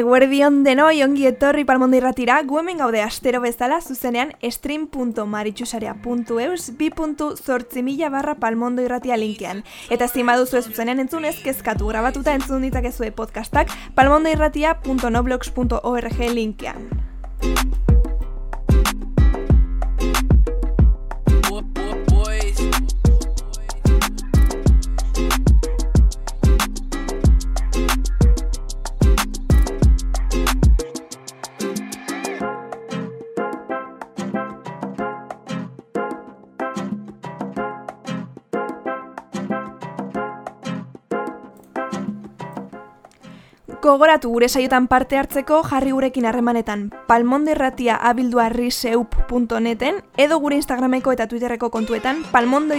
Eguerdion denoi ongi etorri palmondo irratira, gu hemen gaude astero bezala zuzenean stream.maritxusarea.eus 2.zortzi mila barra palmondo irratia linkean. Eta ezin baduzu zuzenean entzunez, kezkatu grabatuta entzun ditzakezue podcastak palmondoirratia.noblogs.org linkean. Gogoratu gure saiotan parte hartzeko jarri gurekin harremanetan palmondo irratia abildua riseup.neten edo gure Instagrameko eta Twitterreko kontuetan palmondo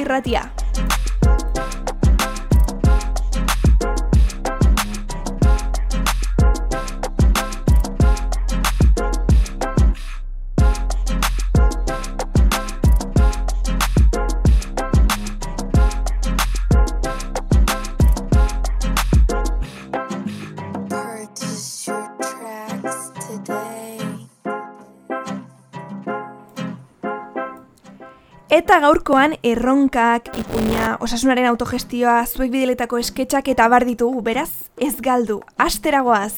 Eta gaurkoan erronkak, ipuña, osasunaren autogestioa, zuek bideletako esketxak eta bar ditugu, beraz, ez galdu, asteragoaz!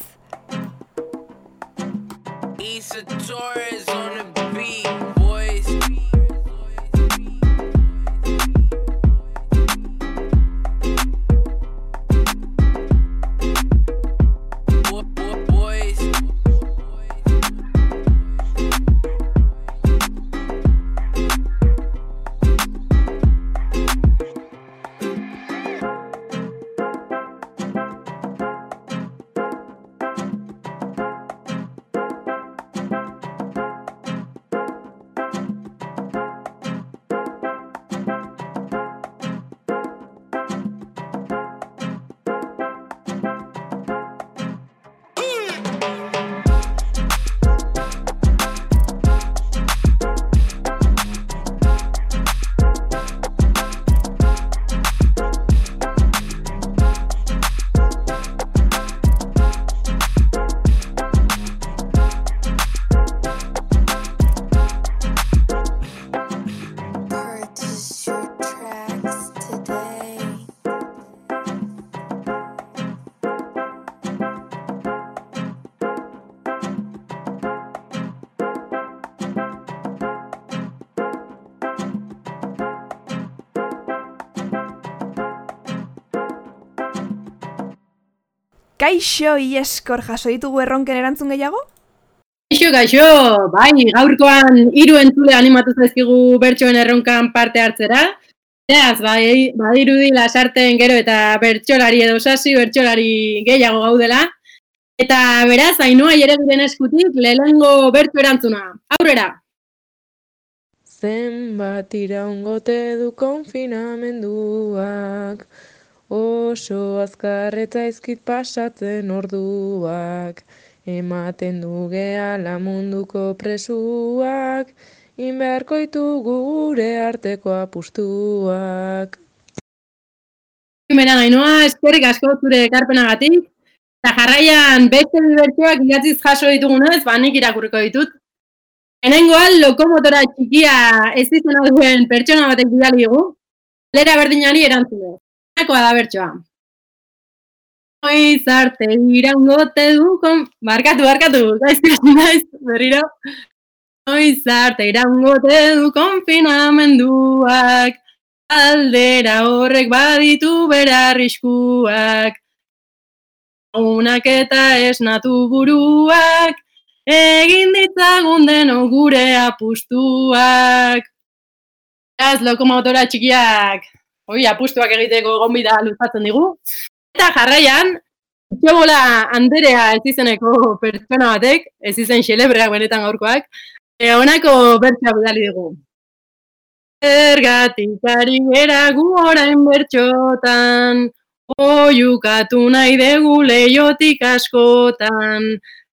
Kaixo ieskor jaso ditugu erronken erantzun gehiago? Kaixo, kaixo, bai, gaurkoan hiru entzule animatu zaizkigu bertsoen erronkan parte hartzera. Beraz, bai, badirudi lasarten gero eta bertsolari edo sasi bertsolari gehiago gaudela. Eta beraz, ainhoa ere diren eskutik lehenengo bertso erantzuna. Aurrera! Zenbat iraungote du konfinamenduak, oso azkar eta ezkit pasatzen orduak, ematen du gehala munduko presuak, inbeharko ditugu gure arteko apustuak. Primera, ainhoa, eskerrik asko zure ekarpenagatik. Eta jarraian beste bi bertsoak idatziz jaso ditugunez, ba nik irakurriko ditut. Lehenengoan lokomotora txikia ez izan duen pertsona batek bidali digu, lera berdinari erantzule. Da bertsoa. Noiz arte iraungote du kon... Barkatu, barkatu, gaizki naiz, berriro. Noiz arte iraungote du konfinamenduak, aldera horrek baditu bera arriskuak. Unak eta esnatu buruak, egin ditzagun deno gure apustuak. Ez lokomotora txikiak, oi, apustuak egiteko gonbida luzatzen digu. Eta jarraian, Itxobola Anderea ez izeneko pertsona batek, ez izen xelebreak benetan gaurkoak, e, honako bertsoa bidali dugu. Zergatik ari gera gu orain bertxotan, oiukatu nahi dugu leiotik askotan,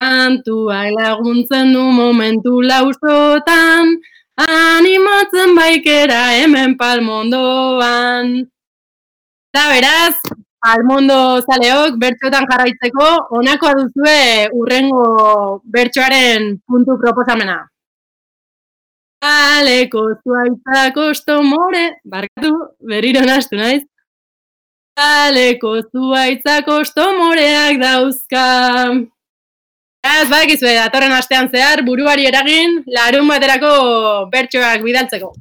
kantuak laguntzen du momentu lausotan, animatzen baikera hemen palmondoan. Eta beraz, Almondo zaleok bertxotan jarraitzeko, honakoa duzue urrengo bertsoaren puntu proposamena. Aleko zuaitza kostomore, barkatu, berriro nastu naiz. Aleko zuaitza kostomoreak dauzka. Ez badakizue, datorren astean zehar, buruari eragin, larun baterako bertsoak bidaltzeko.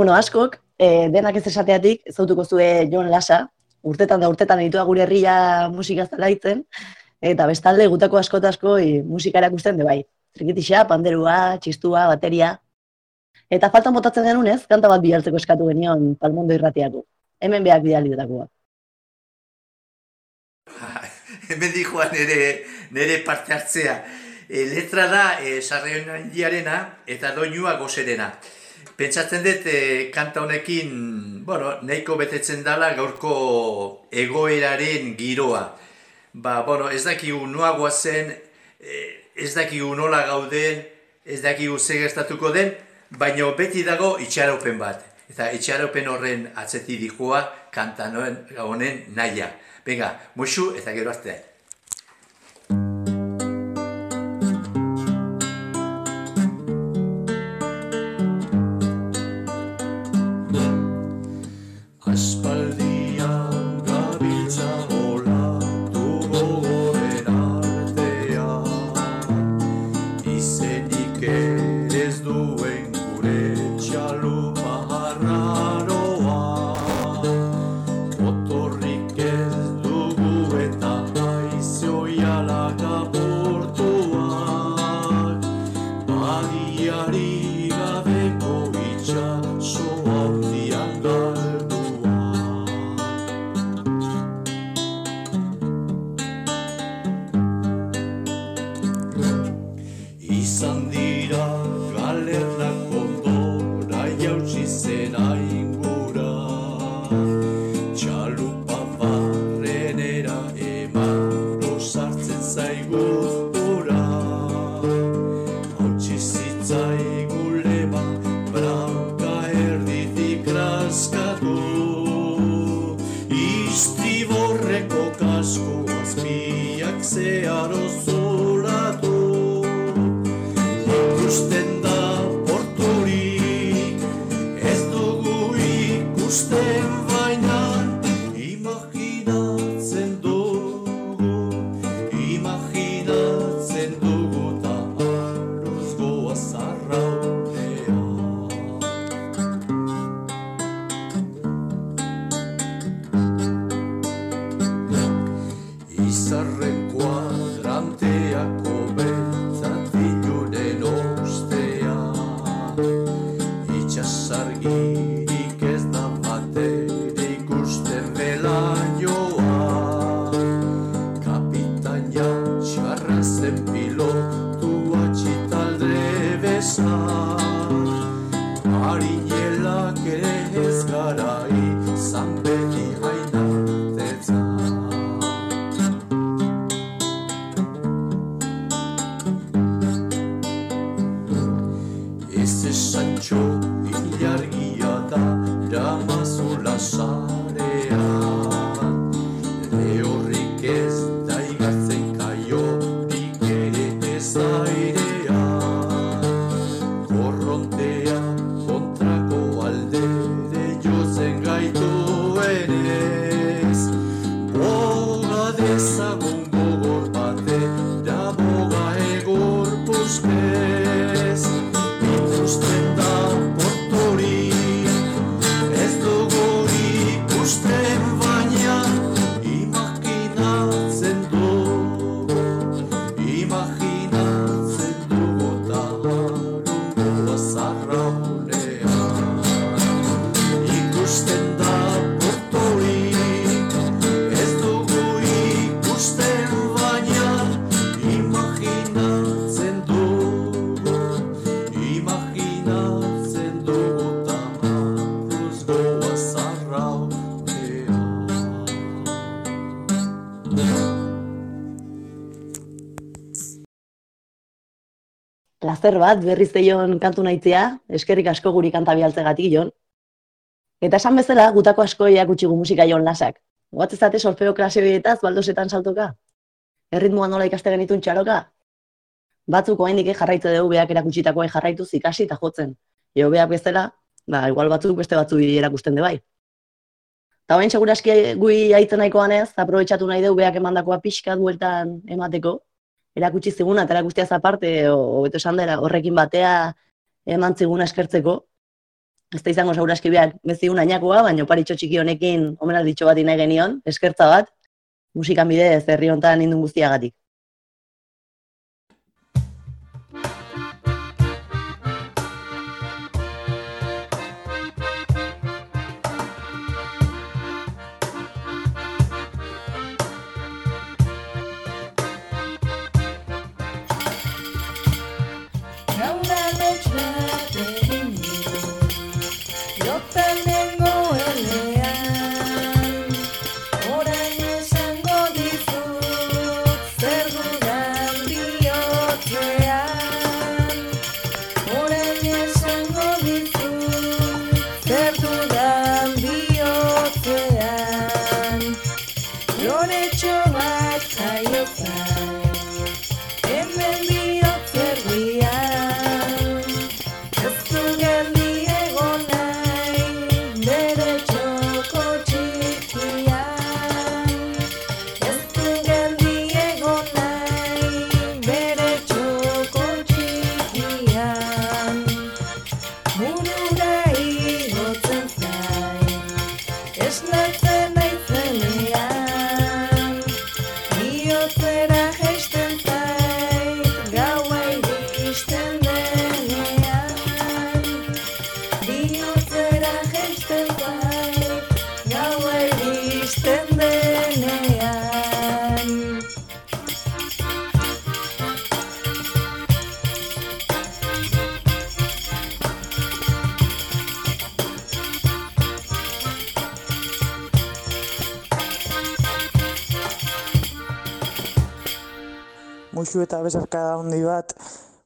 Bueno, askok, e, denak ez esateatik, zautuko zue Jon Lasa, urtetan da urtetan editua gure herria musika zelaitzen, eta bestalde gutako asko asko e, musika erakusten de bai. Trikitixa, panderua, txistua, bateria. Eta faltan botatzen genunez, kanta bat bihartzeko eskatu genion palmondo irratiako. Hemen behar bidaliotakoa. Hemen dijoan nire, nire parte hartzea. E, letra da e, sarreonaldiarena eta doinua gozerena. Pentsatzen dut e, kanta honekin, bueno, nahiko betetzen dala gaurko egoeraren giroa. Ba, bueno, ez dakigu noa guazen, e, ez dakigu nola gauden, ez dakigu ze gertatuko den, baina beti dago itxaropen bat. Eta itxaropen horren atzeti dihua kanta honen naia. Venga, musu eta gero arte. Ikusten Plazer bat berriz deion kantu nahitzea, eskerrik asko guri kanta bialtzegatik jon. Eta esan bezala, gutako asko eakutxigu musika jon lasak. Goatzezate solfeo klase horietaz baldosetan saltoka? Erritmoa nola ikaste genitun txaroka? Batzuk oraindik jarraitze dugu beak erakutsitakoa jarraituz ikasi eta jotzen. Eo beak bezala, ba, igual batzuk beste batzuk erakusten de bai. Eta orain seguraski gui aitzen nahikoan ez, aprobetxatu nahi dugu beak emandakoa pixka bueltan emateko, erakutsi ziguna eta erakustiaz aparte, o, hobeto esan dela, horrekin batea eman ziguna eskertzeko. Ez da izango seguraski behar bezigun ainakoa, baina paritxo txiki honekin omenalditxo bat nahi genion, eskertza bat, musikan bidez herri hontan indun guztiagatik.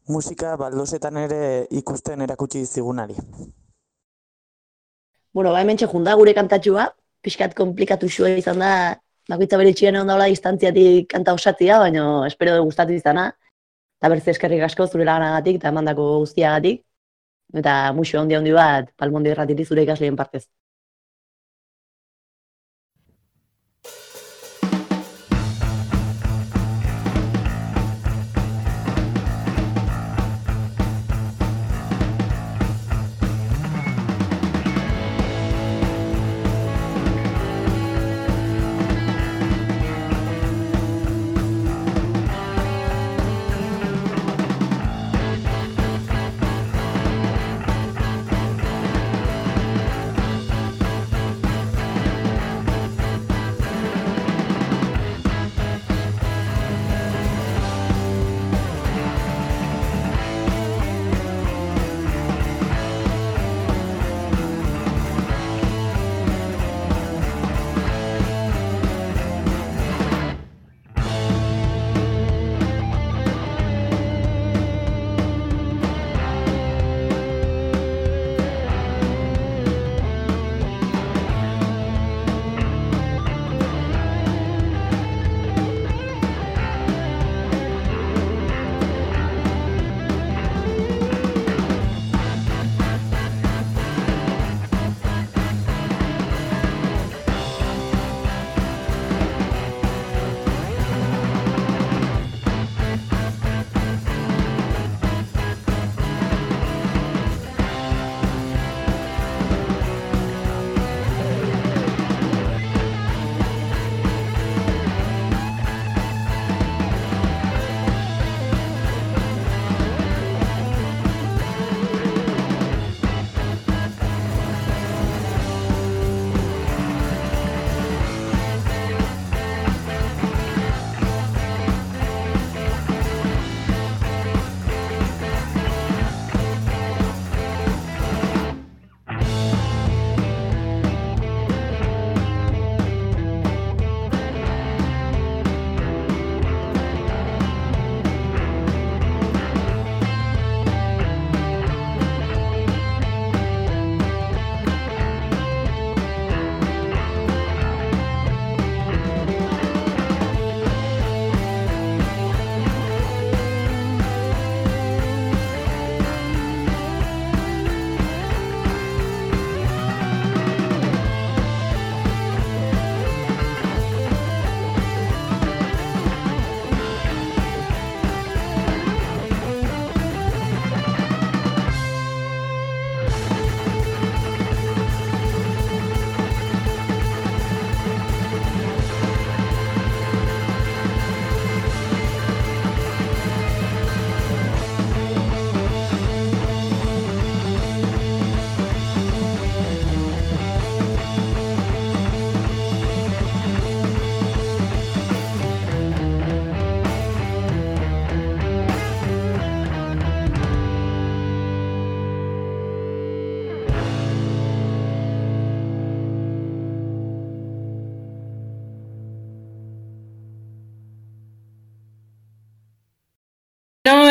Musika baldosetan ere ikusten erakutsi zigunari. Bueno, ba, hemen junda gure kantatxua, pixkat komplikatu xua izan da, bakoitza bere txien egon daula distantziatik kanta osatzia, baina espero du gustatu izana. Eta bertze eskerrik asko zure laganagatik eta emandako guztiagatik. Eta musu handi handi bat, palmondi erratiti zure ikasleen partez.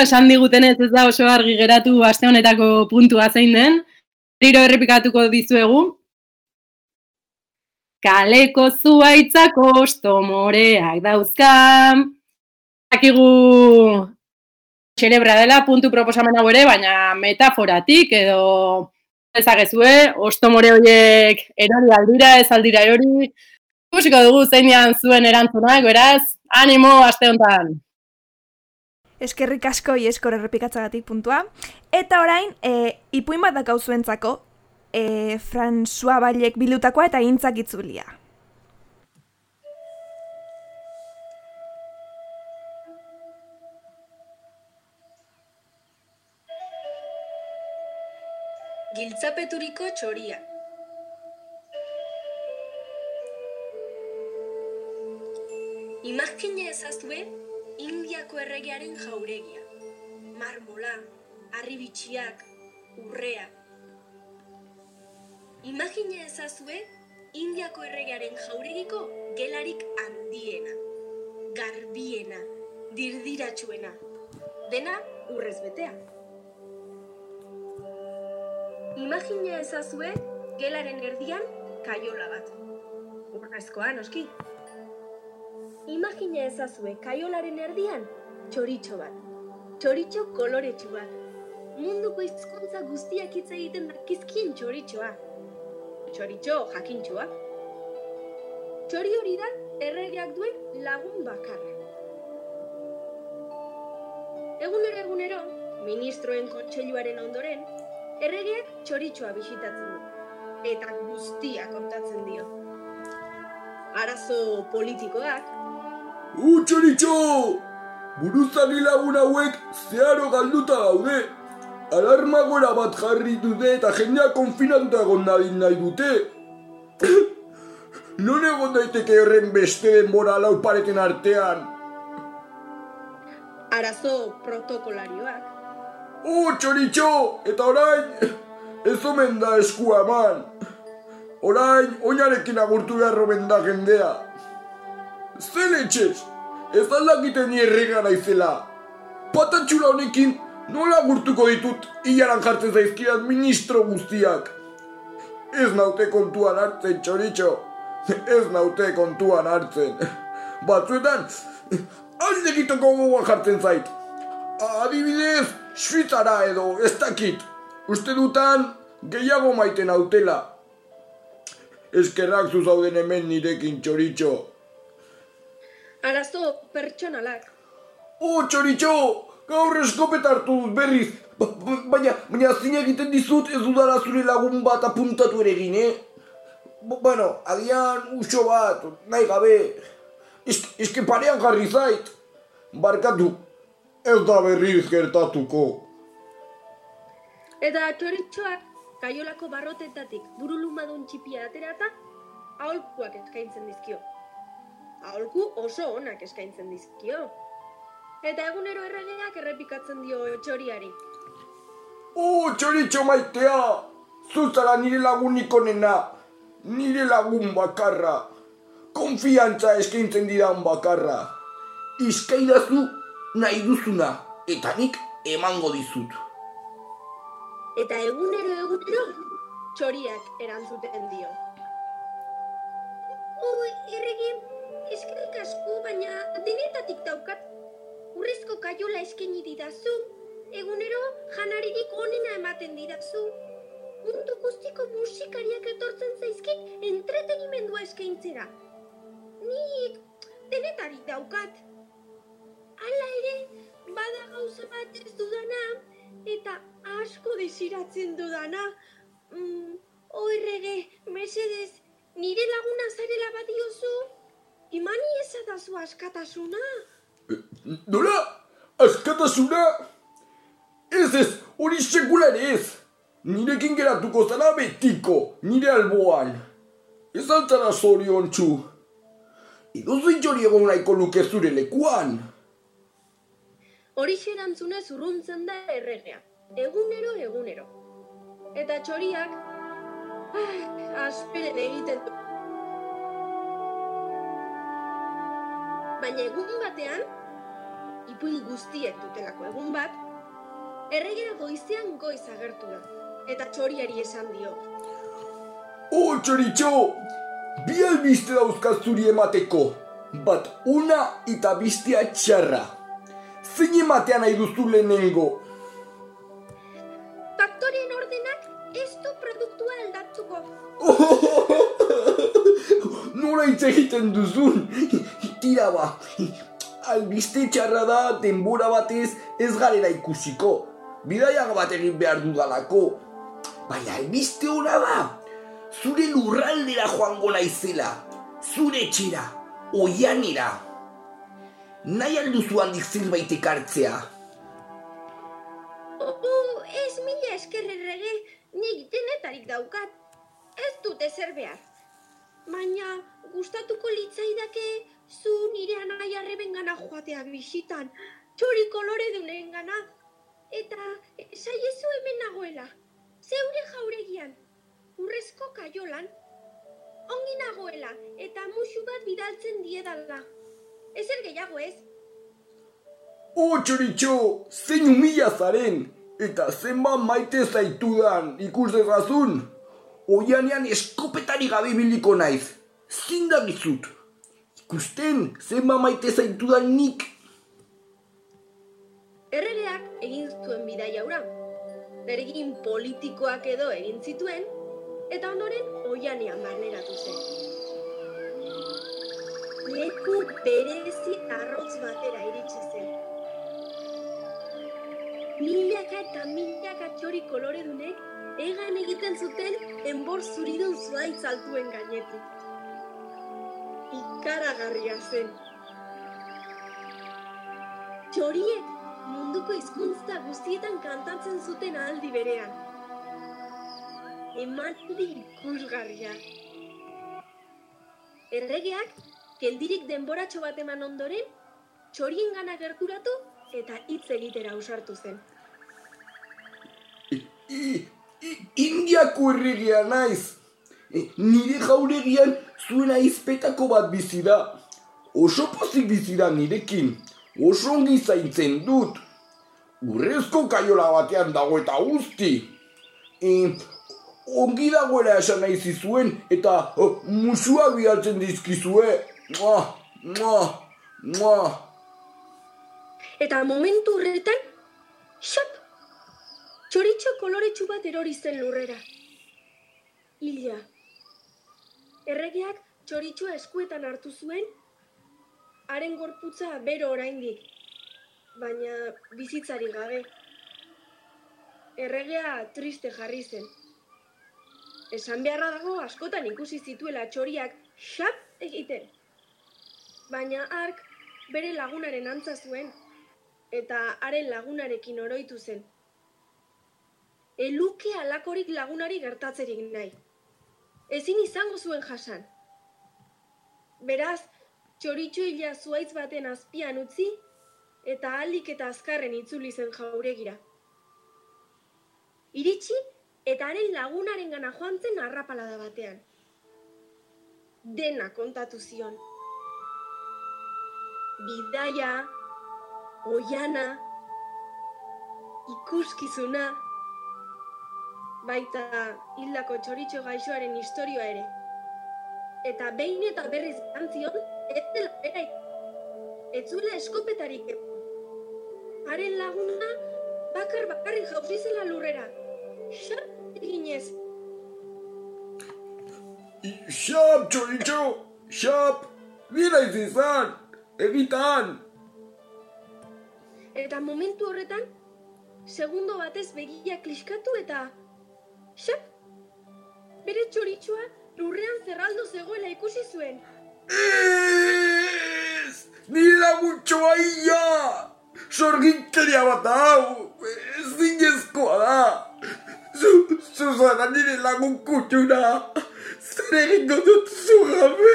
Esan digutenez ez da oso argi geratu aste honetako puntua zein den. Berriro errepikatuko dizuegu. Kaleko zuaitzak osto moreak dauzka. Akigu xerebra dela puntu proposamen hau ere, baina metaforatik edo ezagezue, osto more horiek erori aldira, ez aldira erori. Ikusiko dugu zeinean zuen erantzunak, beraz, animo aste honetan. Eskerrik asko ieskor errepikatzagatik puntua. Eta orain, e, ipuin bat dakau zuentzako, e, François Ballek bilutakoa eta gintzak itzulia. Giltzapeturiko txoria. Imagine ezazue erregearen jauregia. Marmola, harribitxiak, urrea. Imagine ezazue Indiako erregearen jauregiko gelarik handiena, garbiena, dirdiratsuena. Dena urrez betea. Imagina ezazue gelaren erdian kaiola bat. Urrezkoa, noski. Imagina ezazue kaiolaren erdian txoritxo bat. Txoritxo koloretsu bat. Munduko hizkuntza guztiak hitz egiten dakizkien txoritxoa. Txoritxo jakintxoa. Txori hori da erregeak duen lagun bakarra. Egunero egunero, ministroen kontseiluaren ondoren, erregeak txoritxoa bisitatzen du. Eta guztia kontatzen dio. Arazo politikoak, U, txoritxo! Buruzagi lagun hauek zeharo galduta daude. Alarma gora bat jarri dute eta jendea konfinatuta egon nahi nahi dute. Non egon daiteke horren beste denbora lau pareten artean? arazo protokolarioak, U, txoritxo! Eta orain, ez omen da eskua eman. Orain, oinarekin agurtu behar omen da jendea. Zer etxez, ez aldakiten ni errega naizela. Patatxula honekin nola agurtuko ditut hilaran jartzen zaizkidan ministro guztiak. Ez naute kontuan hartzen, txoritxo. Ez naute kontuan hartzen. Batzuetan, alde egiteko gogoa jartzen zait. Adibidez, Suitzara edo, ez dakit. Uste dutan, gehiago maiten nautela. Eskerrak zu zauden hemen nirekin txoritxo. Arazo pertsonalak, Oh, txoritxo! Gaur eskopeta hartu dut berriz. Ba, ba, baina, baina zine egiten dizut ez dudala zure lagun bat apuntatu ere egin, eh? Bo- Bueno, agian uso bat, nahi gabe. Esk, eske parean jarri zait. Barkatu, ez da berriz gertatuko. Eta txoritxoak kaiolako barrotetatik burulumadun txipia aterata, aholkuak eskaintzen dizkio. Aholku oso onak eskaintzen dizkio. Eta egunero erregeak errepikatzen dio txoriari. Oh, txoritxo maitea! Zuzara nire lagunik onena. Nire lagun bakarra. Konfiantza eskaintzen didan bakarra. Izkaidazu nahi duzuna. Eta nik emango dizut. Eta egunero egunero txoriak erantzuten dio. Oi, errege, eskerrik asko, baina denetatik daukat. Urrezko kaiola eskaini didazu. Egunero janaririk onena ematen didazu. Mundu guztiko musikariak etortzen zaizkit entretenimendua eskaintzera. Nik denetarik daukat. Hala ere, bada gauza bat ez dudana, eta asko desiratzen dudana. Mm, oi rege, mesedez, nire laguna zarela badiozu? Imani ezadazu askatasuna? Nola? Askatasuna? Ez ez, hori sekulan ez. Nirekin geratuko zara betiko, nire alboan. Ez altzara zorion txu. Edo zintxori egon nahiko luke zure lekuan. Horixe erantzunez urruntzen da erregea, egunero egunero. Eta txoriak, ah, asperen egiten du. Baina egun batean, ipuin guztiek dutelako egun bat, erregea goizean goiz agertu da. Eta txoriari esan dio. Oh, txoritxo! Bi albiste dauzkaz zuri emateko. Bat una eta bistea txarra. Zein ematea nahi duzu lehenengo? Faktorien ordenak ez du produktua aldatuko. Nola hitz egiten duzun? Tira ba, albiste txarra da denbora batez ez garela ikusiko. Bidaiak bat egin behar dudalako. Baina albiste hona da, zure lurraldera joango naizela, zure etxera, oianera. Nahi alduzu handik zerbait ekartzea. Oh, ez mila esker errege, nik denetarik daukat. Ez dut ezer behar. Baina gustatuko litzaidake zu nire anai arrebengana joatea bisitan, txori kolore dunengana. Eta eh, saiezu hemen nagoela, zeure jauregian, urrezko kaiolan, ongi nagoela eta musu bat bidaltzen diedala. Ezer gehiago ez? O txoritxo, zein umila zaren, eta zenbat maite zaitudan ikus dezazun. Oianean eskopetari gabe ibiliko naiz, zindagizut. Ikusten, zenbat maite zaitudan nik. Erregeak egin zuen bidaia hura. Beregin politikoak edo egin zituen, eta ondoren oianean barneratu zen. Leku berezi arrotz batera iritsi zen. Milaka eta milaka txori koloredunek egan egiten zuten enbor zuridun zuaitz altuen gainetik. Ikaragarria zen. Txoriek munduko hizkuntza guztietan kantatzen zuten aldi berean. Emaldi ikusgarria. Erregeak, geldirik denboratxo bat eman ondoren, txorien gana gerturatu eta hitz egitera ausartu zen. Indiako erregia naiz. E, nire jauregian zuen aizpetako bat bizi da. Oso pozik bizi da nirekin. Oso ongi zaintzen dut. Urrezko kaiola batean dago eta guzti. E, ongi dagoela esan nahi zizuen eta oh, musuak bialtzen dizkizue. Mua, mua, mua. Eta momentu horretan, xap! Txoritxo koloretsu bat erori zen lurrera. Ila. Erregeak txoritxoa eskuetan hartu zuen, haren gorputza bero oraindik, baina bizitzari gabe. Erregea triste jarri zen. Esan beharra dago askotan ikusi zituela txoriak xap egiten. Baina ark bere lagunaren antza zuen, eta haren lagunarekin oroitu zen. Eluke alakorik lagunari gertatzerik nahi. Ezin izango zuen jasan. Beraz, txoritxo hila zuaitz baten azpian utzi, eta alik eta azkarren itzuli zen jauregira. Iritsi, eta haren lagunaren gana joan zen arrapalada batean. Dena kontatu zion. Bidaia, oiana, ikuskizuna, baita hildako txoritxo gaixoaren historioa ere. Eta behin eta berriz gantzion, ez dela bera ez eskopetarik egon. Haren laguna bakar bakarrik jauzi zela lurrera. Xap eginez, Xap, txoritxo, xap, bira izizan, egitan. eta momentu horretan, segundo batez begia kliskatu eta... Xap! Bere txoritxoa lurrean zerraldo zegoela ikusi zuen. Ez! Nire laguntxoa ia! Sorginkeria bat hau! Ez zinezkoa da! Zu, Susana nire lagun kutxuna! Zer egingo dut zu gabe!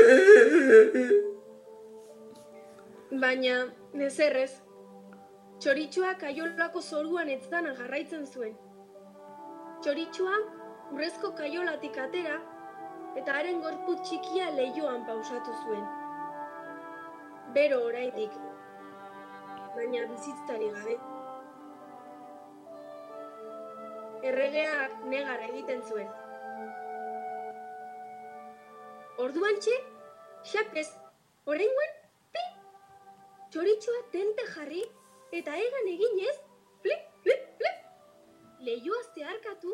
Baina, nezerrez, txoritxoa kaiolako zoruan etzana jarraitzen zuen. Txoritxoa urrezko kaiolatik atera eta haren gorputz txikia leioan pausatu zuen. Bero oraindik, baina bizitzari gabe. Erregeak negar egiten zuen. Orduan txe, xapez, oraingoan, pi, txoritxoa tente jarri eta egan eginez, flip, flip, flip. Leioa zeharkatu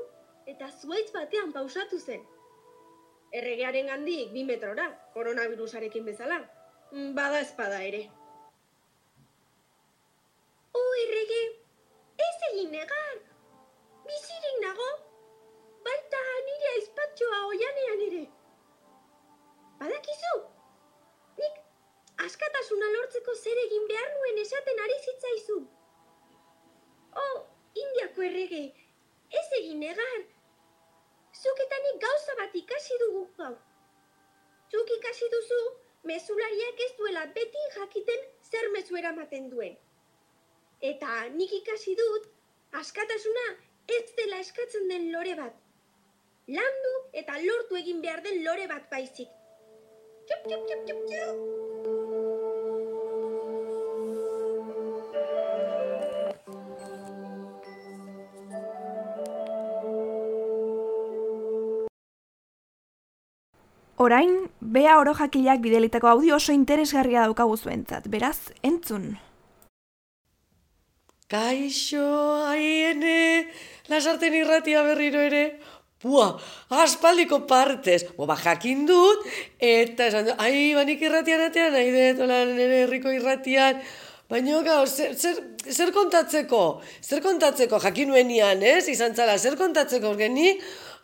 eta zuaitz batean pausatu zen. Erregearen gandik bi metrora, koronavirusarekin bezala. Mm, Bada espada ere. O, errege, ez egin negar. Bizirik nago, baita nire aizpatxoa oianean ere. Badakizu, nik askatasuna lortzeko zer egin behar nuen esaten ari zitzaizun. Oh, Indiako errege, ez egin negar. Zuk eta nik gauza bat ikasi dugu gaur. Zuk ikasi duzu, mezulariak ez duela beti jakiten zer mezu eramaten duen. Eta nik ikasi dut, askatasuna ez dela eskatzen den lore bat. Landu eta lortu egin behar den lore bat baizik. Txup, txup, txup, txup, txup. Orain, bea oro jakilak bidelitako audio oso interesgarria daukagu zuentzat, beraz, entzun. Kaixo, aiene, lasarten irratia berriro ere. Bua, aspaldiko partez. Bo, ba, jakin dut, eta esan dut, ai, banik irratian atean, nahi dut, nire herriko irratian. Baina, gau, zer, zer, zer kontatzeko? Zer kontatzeko? Jakin nuenian, ez? Izan zala, zer kontatzeko? Geni,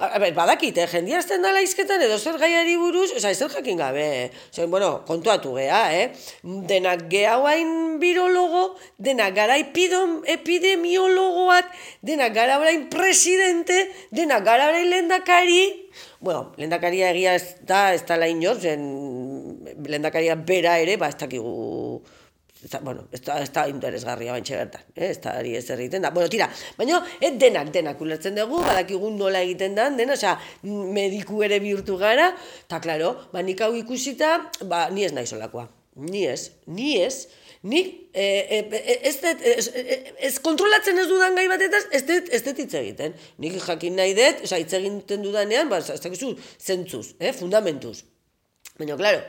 a ber, badakit, eh? jendia azten dala izketan edo zer gaiari buruz, oza, zer jakin gabe, eh? Zer, bueno, kontuatu gea, eh? Denak gehauen birologo, denak gara epidom, epidemiologoak, denak gara orain presidente, denak gara orain lendakari, Bueno, lendakaria egia ez da, ez da lain zen lendakaria bera ere, ba, ez dakigu ez da, bueno, ez da, ez da interesgarria baintxe bertan, eh? ez da ari ez egiten da. Bueno, tira, baina ez denak, denak ulertzen dugu, badakigun nola egiten den, dena, osea, mediku ere bihurtu gara, eta klaro, ba, nik hau ikusita, ba, ni ez nahi solakoa. Ni ez, ni ez, nik e, e, e, ez, dut, ez, ez kontrolatzen ez dudan gai batetaz, ez dut, ez dut hitz egiten. Nik jakin nahi dut, osea, hitz egiten dudanean, ba, ez dakizu, zentzuz, eh, fundamentuz. Baina, klaro,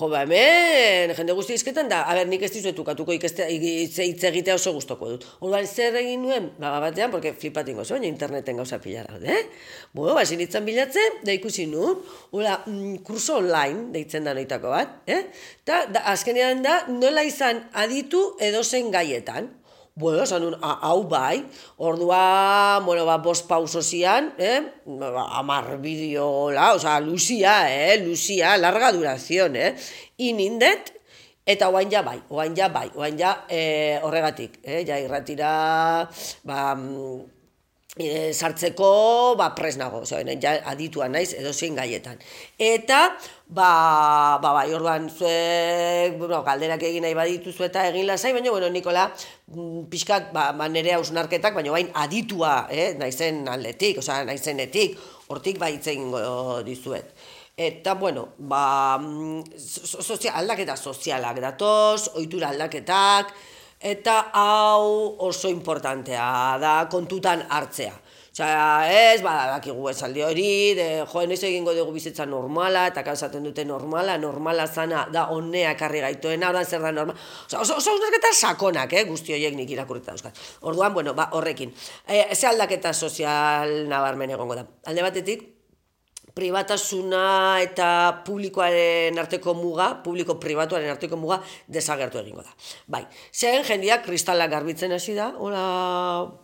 Jo, ba, hemen, jende guzti izketan da, a ber, nik ez dizuet ukatuko hitz egitea oso gustoko dut. Orduan, zer egin nuen, ba, batean, porque flipatingo zo, baina interneten gauza pila daude, eh? Bueno, ba, sinitzen bilatzen, da ikusi nuen, hola, mm, kurso online, deitzen da noitako bat, eh? Ta, da, azkenean da, nola izan aditu edozen gaietan. Bueno, esan nun, hau bai, ordua, bueno, ba, bost pauso zian, eh? Ba, amar bideo, la, oza, luzia, eh? Luzia, larga durazion, eh? Inindet, eta oain ja bai, oain ja bai, oain ja eh, horregatik, eh? Ja irratira, ba, e, sartzeko ba, pres nago, zoen, ja aditua naiz edo zein gaietan. Eta, ba, ba, ba, orduan, zuek, bueno, galderak egin nahi badituzu eta egin lasai, baina, bueno, Nikola, mm, pixkat, ba, ba nere hausnarketak, baina bain aditua, eh, naizen aldetik, osea, naizenetik, hortik ba hitzein dizuet. Eta, bueno, ba, mm, sozial, aldaketa sozialak datoz, ohitura aldaketak, eta hau oso importantea da kontutan hartzea. Osea, ez, bada, dakigu esaldi hori, de, joen ez egingo dugu bizitza normala, eta kausaten dute normala, normala zana da onnea karri gaituena, da zer da normal. Osea, oso, oso unerketa sakonak, eh, guzti horiek nik irakurrita dauzkat. Orduan, bueno, ba, horrekin. E, ze aldaketa sozial nabarmen egongo da. Alde batetik, pribatasuna eta publikoaren arteko muga, publiko-pribatuaren arteko muga, desagertu egingo da. Bai, zen jendiak kristalak garbitzen hasi da, hola,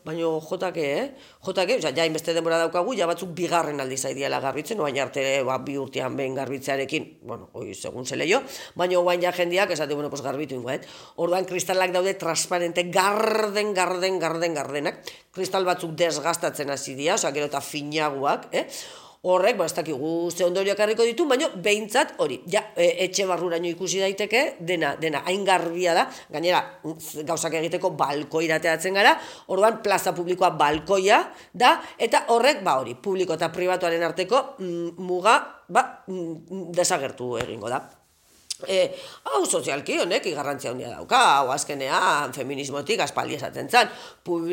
baino jotake, eh? Jotake, oza, ja, inbeste denbora daukagu, ja batzuk bigarren aldi zaidiala garbitzen, oain arte, ba, bi urtean behin garbitzearekin, bueno, oi, segun zele jo, baino oain ja jendiak, esate, bueno, pues garbitu ingo, eh? Orduan, kristalak daude transparente, garden, garden, garden, gardenak, kristal batzuk desgastatzen hasi dira, oza, gero eta finaguak, eh? Horrek, ba, ez dakigu ze ondorioak harriko ditu, baina behintzat hori, ja, e, etxe barruraino ikusi daiteke, dena, dena, hain garbia da, gainera, gauzak egiteko balkoi dateatzen gara, orduan plaza publikoa balkoia da, eta horrek, ba hori, publiko eta pribatuaren arteko mm, muga, ba, mm, desagertu egingo da. E, hau sozialki honek igarrantzia handia dauka, hau azkenean feminismotik aspaldi esaten zan,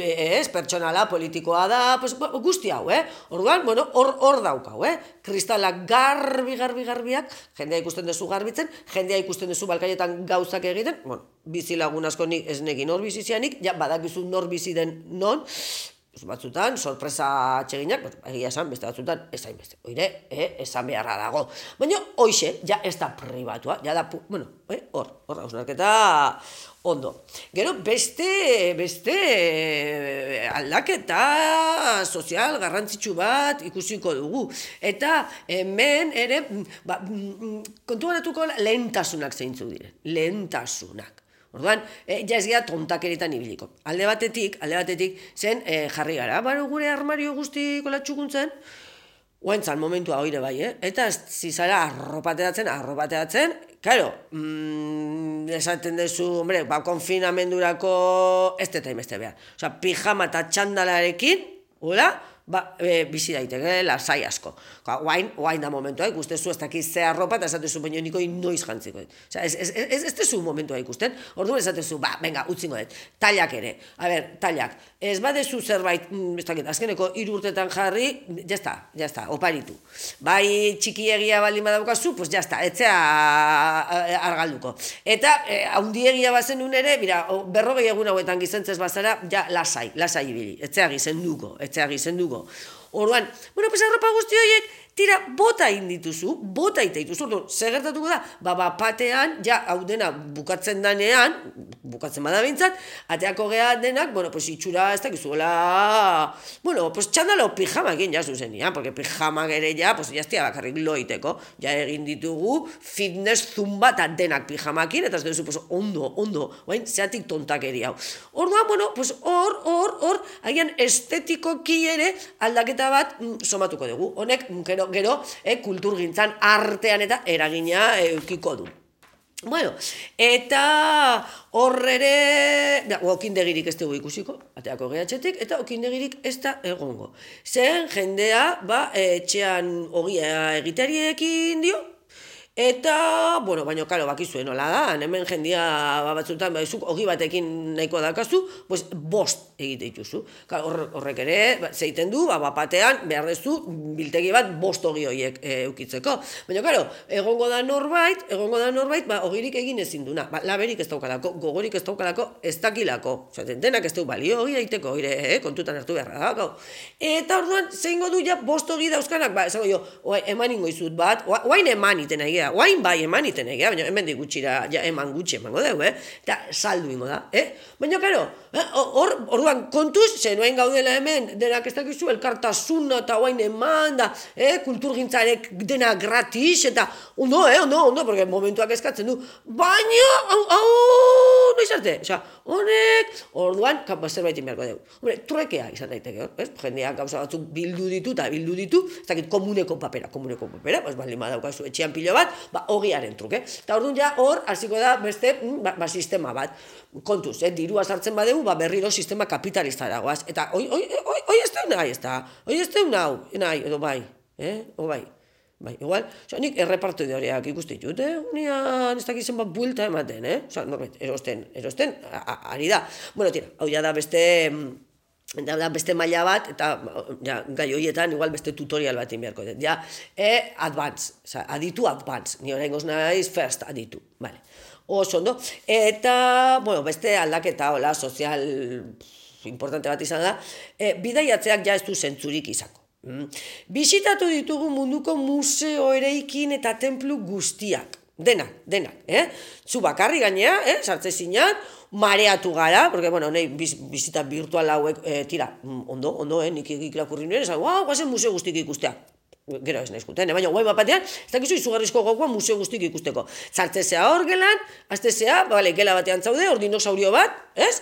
ez, pertsonala, politikoa da, pues, guzti hau, eh? Orduan, bueno, hor, hor daukau, eh? Kristalak garbi, garbi, garbiak, jendea ikusten duzu garbitzen, jendea ikusten duzu balkaietan gauzak egiten, bueno, bizi lagun asko nik ez negin hor bizizianik, ja, badakizu nor bizi den non, batzutan, sorpresa txeginak, egia esan, beste batzutan, ez hain beste. Oire, eh, esan beharra dago. Baina, hoxe, ja ez da privatua, ja da, bueno, eh, hor, hor, hausnarketa ondo. Gero, beste, beste eh, aldaketa sozial garrantzitsu bat ikusiko dugu. Eta hemen ere, ba, kontu lehentasunak zeintzu dire, lehentasunak. Orduan, e, ja ez gara tontakeritan ibiliko. Alde batetik, alde batetik, zen e, jarri gara, baro gure armario guzti kolatxukuntzen, Oentzan, momentua hoire bai, eh? Eta zizara arropateatzen, arropateatzen, karo, mm, esaten dezu, hombre, ba, konfinamendurako ez deta imeste behar. Osa, pijama eta txandalarekin, hola, ba, e, bizi daiteke, lasai asko. Ka, oain, oain da momentua ikusten zu, ez dakiz ze arropa, eta esaten zu, baina niko noiz jantziko. Osea, ez, ez, ez, ez, ez tezu momentua ikusten, orduan esaten zu, ba, venga, utzingo dut. Tailak ere, a ber, tailak. Ez badezu zerbait, mm, ez dakit, azkeneko hiru urtetan jarri, jazta, jazta, oparitu. Bai txikiegia baldin badaukazu, pues jazta, etzea argalduko. Eta, eh, haundiegia bazenun ere, mira, o, berrogei egun hauetan gizentzez bazara, ja, lasai, lasai ibili, etzea gizenduko, etzea gizenduko. Orduan, bueno, pues arropa guzti horiek, tira, bota egin dituzu, bota egite dituzu, orduan, zer gertatuko da, ba, ba, patean, ja, hau dena bukatzen danean, bukatzen bada bintzat, ateako geha denak, bueno, pues itxura, ez dakizuela, bueno, pues txandalo pijama egin jazu zenian, porque pijama ere ja, pues jaztia bakarrik loiteko, ja egin ditugu fitness zumba eta denak pijamakin, eta ez duzu, pues ondo, ondo, oain, zeatik tontakeri hau. Orduan, bueno, pues hor, hor, hor, hagian estetikoki ere aldaketa bat mm, somatuko dugu. Honek, mm, gero, gero, eh, kulturgintzan artean eta eragina eh, eukiko du. Bueno, eta horrere, da, okindegirik ez dugu ikusiko, ateako gehatxetik, eta okindegirik ez da egongo. Zen jendea, ba, etxean ogia egitariekin dio, Eta, bueno, baina, karo, bakizuen nola da, hemen jendia ba, batzutan, ba, zuk ogi batekin nahiko dakazu, pues, bost egite dituzu. Karo, hor, horrek ere, ba, zeiten du, ba, bapatean, behar dezu, biltegi bat bost ogi horiek e, eukitzeko. Baina, karo, egongo da norbait, egongo da norbait, ba, ogirik egin ezin duna. Ba, laberik ez daukalako, gogorik ez daukalako, ez dakilako. Zaten, denak ez du balio ogi egiteko, ire, eh, kontutan hartu beharra da, Eta orduan, zeingo du ja bost ogi dauzkanak, ba, esango jo, oai, eman ingo izut bat, oain eman iten egia, oain bai eman iten egia, baina hemen di gutxira, ja, eman gutxi emango dugu, eh? Eta saldu ingo da, eh? Baina, karo, eh, hor, orduan, kontuz, zenuen gaudela hemen, denak ez dakizu, elkartasuna eta oain eman da, eh? Kulturgintzarek dena gratis, eta ondo, eh, ondo, ondo, porque momentuak eskatzen du, baina, hau, hau, noiz arte, osea, honek, orduan, kanpa zerbait inbeharko dugu. Hombre, truekea izan daiteke, hor, ez? Jendeak gauza batzuk bildu ditu eta bildu ditu, ez dakit komuneko papera, komuneko papera, pues baldin badaukazu etxean pilo bat, ba, ogiaren truke. Eta orduan ja, hor, hasiko da beste, mm, ba, ba, sistema bat. Kontuz, eh, dirua sartzen badegu, ba, berriro sistema kapitalista dagoaz. Eta, oi, oi, oi, oi, ez da nahi, ez da, oi, ez da nahi, nahi, edo bai, eh, o bai. Bai, igual, oza, nik errepartu de horiak ikusten dut, eh? Unian ez dakizen bat buelta ematen, eh? Oza, norbait, erosten, erosten, ari da. Bueno, tira, hau ja da beste, mm, da, da beste maila bat, eta ja, gai horietan igual beste tutorial bat beharko dut. Ja, e, advance, oza, aditu advance, ni orain naiz first aditu, vale. Oso ondo, eta, bueno, beste aldaketa, hola, sozial importante bat izan da, e, bidaiatzeak ja ez du zentzurik izango. Mm. Bisitatu ditugu munduko museo ereikin eta templu guztiak. Denak, denak, eh? Zu bakarri gainea, eh? Sartze zinak, mareatu gara, porque, bueno, nahi, biz, bizita virtual hauek, eh, tira, mm, ondo, ondo, eh? Nik irakurri nuen, esan, guau, guazen museo guztik ikustea. Gero ez nahiz guten, eh? baina guai batean, ez dakizu izugarrizko gaukua museo guztik ikusteko. Zartzezea hor gelan, aztezea, bale, gela batean zaude, hor dinosaurio bat, ez?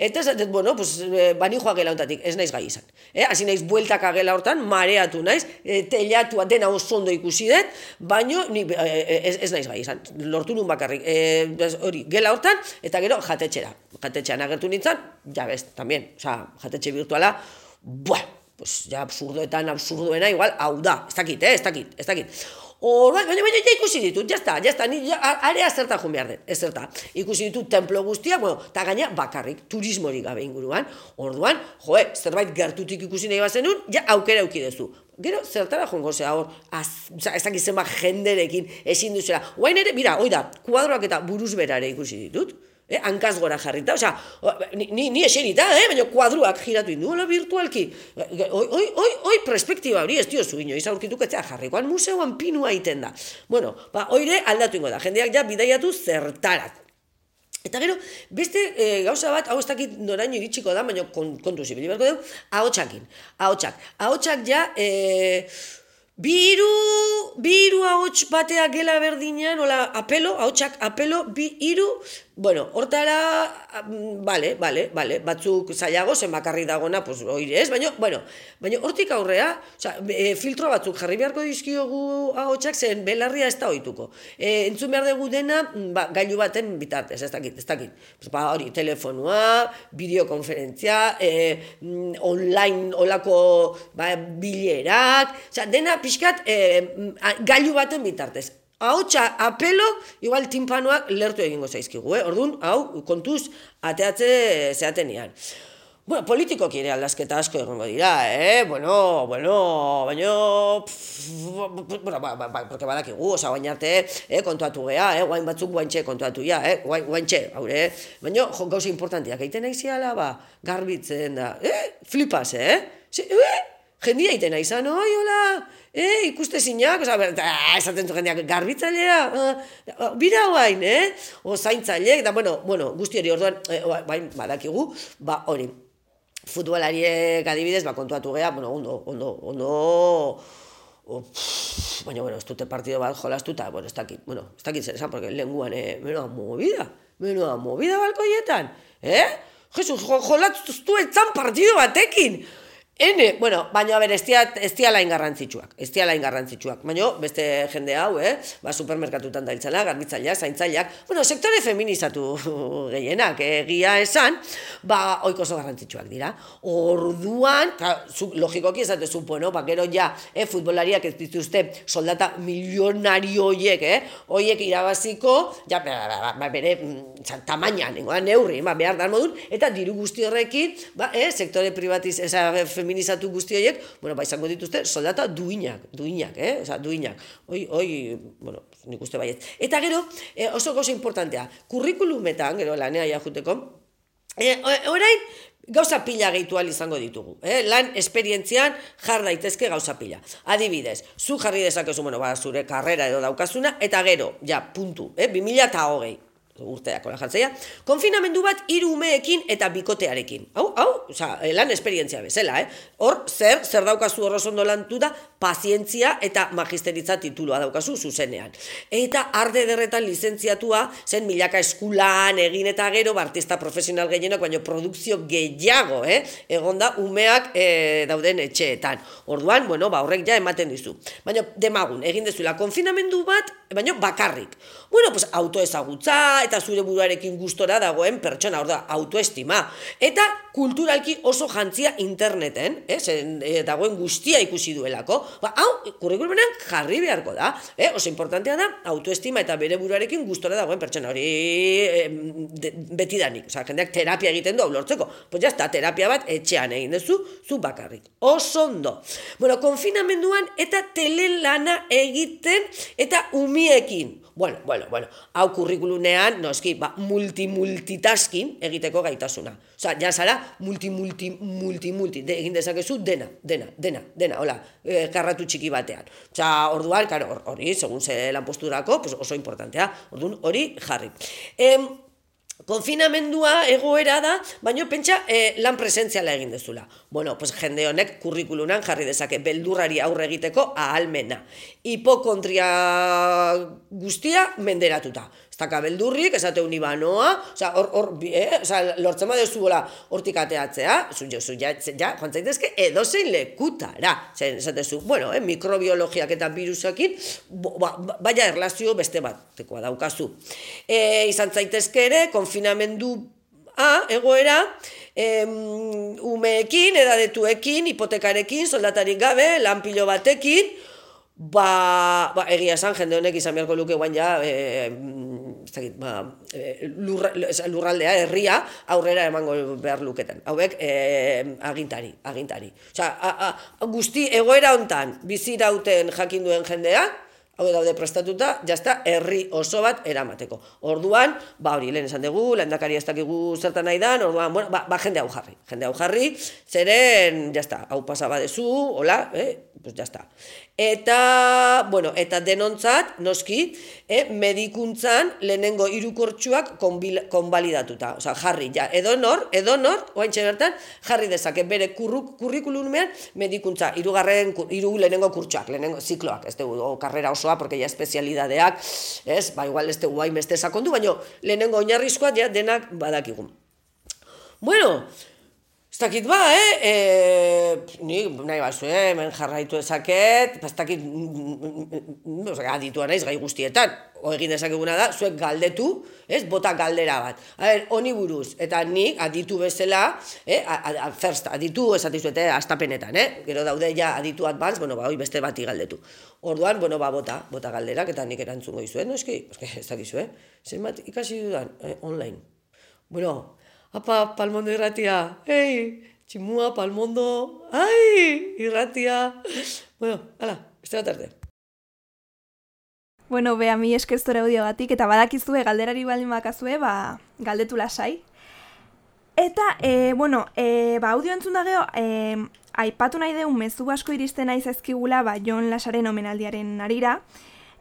Eta esatet, bueno, pues, eh, bani joa gela hontatik, ez naiz gai izan. Eh? Hasi naiz bueltaka gela hortan, mareatu naiz, e, telatua dena oso ondo ikusi dut, baino ni, eh, ez, ez naiz gai izan. Lortu nun bakarrik, hori, gela hortan, eta gero jatetxera. Jatetxean agertu nintzen, ja bez, también, oza, jatetxe virtuala, buah, pues ja absurdoetan absurdoena igual, hau da, ez dakit, eh, ez dakit, ez dakit. Orduan, baina, baina, ja ikusi ditut, jazta, jazta, ni ja, area zerta joan behar den, ez zerta. Ikusi ditut templo guztiak, bueno, eta gaina bakarrik, turismorik gabe inguruan. Orduan, joe, zerbait gertutik ikusi nahi bazenun, ja aukera auki duzu. Gero, zertara joango zea hor, az, ez dakit zenbat jenderekin ezin duzela. Oain ere, mira, oi da, kuadroak eta buruz berare ikusi ditut. Eh, hankaz gora jarrita, osea, ni, ni, ni eserita, eh, baina kuadruak giratu induela virtualki. Oi, oi, oi, oi, perspektiba hori ez diozu inoiz aurkituko etzea jarrikoan museoan pinua egiten da. Bueno, ba, oire aldatu ingo da, jendeak ja bidaiatu zertarat. Eta gero, beste e, gauza bat, hau ez dakit noraino iritsiko da, baina kon, kontu zibili beharko dugu, ahotsakin, ahotsak. Ahotsak ja, e, Biru, biru ahots batea gela berdinean, hola, apelo, ahotsak apelo, bi, iru, bueno, hortara, mm, bale, bale, bale, batzuk zailago, zen bakarri dagona, pues, oire ez, baina, bueno, baina hortik aurrea, oza, e, filtro batzuk jarri beharko dizkiogu ahotsak zen belarria ez da ohituko. E, entzun behar dugu dena, mm, ba, gailu baten bitartez, ez dakit, ez dakit. Pues, ba, hori, telefonua, bideokonferentzia, e, mm, online olako ba, bilerak, oza, dena pixkat e, gailu baten bitartez. Ahotsa apelo, igual timpanoak lertu egingo zaizkigu, eh? Orduan, hau, kontuz, ateatze zeatenian. Bueno, politikoki ere aldazketa asko egongo dira, eh? Bueno, bueno, baino... pff, Bueno, ba, ba, ba, porque badakigu, oza, guain arte, eh, kontuatu gea, eh? Guain batzuk guaintxe kontuatu ja, eh? Guain, guaintxe, haure, eh? Baino, jo, gauza importantiak, egiten naiziala, ba, garbitzen da, eh? Flipas, eh? Se, eh? Jendia egiten naizan, oi, hola, eh, ikuste zinak, oza, ber, ah, esaten du jendeak, garbitzailea, ah, bira guain, eh? O zaintzailek, da, bueno, bueno, guzti hori orduan, eh, bain, badakigu, ba, hori, futbolariek adibidez, ba, kontuatu gea, bueno, ondo, ondo, ondo, pff, baina, bueno, ez dute partido bat jolastuta, bueno, ez dakit, bueno, ez dakit zer esan, porque lenguan, eh, menuda movida, menuda movida balkoietan, eh? Jesus, jo, jolastu etzan partido batekin, Ene, bueno, baina ber, ez dia, ez dia lain garrantzitsuak, ez dia lain garrantzitsuak. Baina beste jende hau, eh, ba, supermerkatutan dailtzala, garbitzaileak, zaintzaileak, bueno, sektore feminizatu gehienak, egia esan, ba, oiko oso garrantzitsuak dira. Orduan, ka, zu, logikoki esatezu, bueno, ba, gero ja, eh, futbolariak ez dituzte soldata milionario hoiek, eh, hoiek irabaziko, ja, ba, ba, ba, bere mm, za, tamainan, nengoa, neurri, ba, behar dar modun, eta diru guzti horrekin, ba, eh, sektore privatiz, feminizatu guzti horiek, bueno, ba, izango dituzte soldata duinak, duinak, eh? Osa, duinak. Hoi, hoi, bueno, nik uste baiet. Eta gero, eh, oso gauza importantea, kurrikulumetan, gero lanea jateko, eh, o- orain, gauza pila gehitu izango ditugu. Eh? Lan esperientzian jar daitezke gauza pila. Adibidez, zu jarri dezakezu, bueno, ba, zure karrera edo daukazuna, eta gero, ja, puntu, eh? 2000 eta hogei urteak hola jartzeia, konfinamendu bat hiru umeekin eta bikotearekin. Hau, hau, oza, lan esperientzia bezala, eh? Hor, zer, zer daukazu horroz ondo lantuta, pazientzia eta magisteritza titulua daukazu zuzenean. Eta arde derretan lizentziatua, zen milaka eskulan egin eta gero, artista profesional gehienok, baino produkzio gehiago, eh? Egonda umeak eh, dauden etxeetan. Orduan, bueno, ba, horrek ja ematen dizu. Baina, demagun, egin dezuela, konfinamendu bat, baino bakarrik. Bueno, pues autoezagutza eta zure buruarekin gustora dagoen pertsona, hor da, autoestima. Eta kulturalki oso jantzia interneten, eh, zen, eh, dagoen guztia ikusi duelako. Ba, hau, kurrikulumenean jarri beharko da. Eh, oso importantea da, autoestima eta bere buruarekin gustora dagoen pertsona hori eh, de, betidanik. Osa, jendeak terapia egiten du, hau lortzeko. Pues está, terapia bat etxean egin duzu, zu bakarrik. Oso ondo. Bueno, konfinamenduan eta telelana egiten eta umiekin. Bueno, bueno, bueno, hau kurrikulunean, noski, ba, multi-multitasking egiteko gaitasuna. Osa, ja zara, multi-multi-multi-multi, de, egin dezakezu dena, dena, dena, dena, hola, e, karratu txiki batean. Osa, orduan, karo, hor- hori, segun ze lanposturako, pues oso importantea, orduan, hori jarri. Em, Konfinamendua egoera da, baino pentsa eh, lan presentziala egin dezula. Bueno, pues jende honek kurrikulunan jarri dezake beldurrari aurre egiteko ahalmena. Hipokondria guztia menderatuta. Ez daka beldurrik, esate uni banoa, oza, hor, hor, eh? oza, lortzen badezu gola hortik ateatzea, zu, jo, zu, ja, ja, joan zaitezke edozein lekutara. Zen, esatezu, bueno, eh, mikrobiologiak eta virusakin, bo- ba, ba- baina erlazio beste batekoa daukazu. E, izan zaitezke ere, konfinamendu A, egoera, em, umeekin, edadetuekin, hipotekarekin, soldatarik gabe, lanpilo batekin, ba, ba egia esan jende honek izan beharko luke guain ja, e, ez ba, e, lurra, lurraldea, herria, aurrera emango behar luketen. Hauek, e, agintari, agintari. Osea, a, a, guzti egoera hontan bizirauten jakin duen jendea, hau daude prestatuta, jazta, herri oso bat eramateko. Orduan, ba hori, lehen esan dugu, lehendakari ez dakigu zertan nahi dan, orduan, bueno, ba, ba jende hau jarri. Jende hau jarri, zeren, jazta, hau pasa badezu, hola, eh, pues jazta. Eta, bueno, eta denontzat, noski, eh, medikuntzan lehenengo irukortxuak konbil- konbalidatuta. Osa, jarri, ja, edonor, edonor, oaintxe bertan, jarri dezake bere kurru, kurrikulumean medikuntza, irugarren, kur- hiru lehenengo kurtsuak, lehenengo zikloak, ez dugu, o, karrera osoa, porque ja espezialidadeak, ez, ba, igual ez dugu hain beste sakondu, baina lehenengo oinarrizkoak ja denak badakigun. Bueno, dakit ba, eh? E, ni nahi bazu, eh? hemen jarraitu ezaket, ez dakit, mm, osea, aditua naiz gai guztietan, o egin dezakeguna da, zuek galdetu, ez, bota galdera bat. A ber, honi buruz, eta nik aditu bezala, eh, a, a, first, aditu esatizuet, eh, astapenetan, eh? Gero daude ja aditu advance, bueno, ba, hoi beste bati galdetu. Orduan, bueno, ba, bota, bota galderak, eta nik erantzungo izuet, no, eski, eski, ez dakizu, eh? Zenbat ikasi dudan, eh, online. Bueno, apa, palmondo irratia, ei, tximua, palmondo, ai, irratia. Bueno, hala, beste bat arte. Bueno, bea, mi eskeztore audiogatik, eta badakizue galderari baldin bakazue, ba, galdetu lasai. Eta, e, bueno, e, ba, audio entzun da geho, e, aipatu nahi deun mezu asko iristen nahi zaizkigula, ba, Jon Lasaren omenaldiaren arira,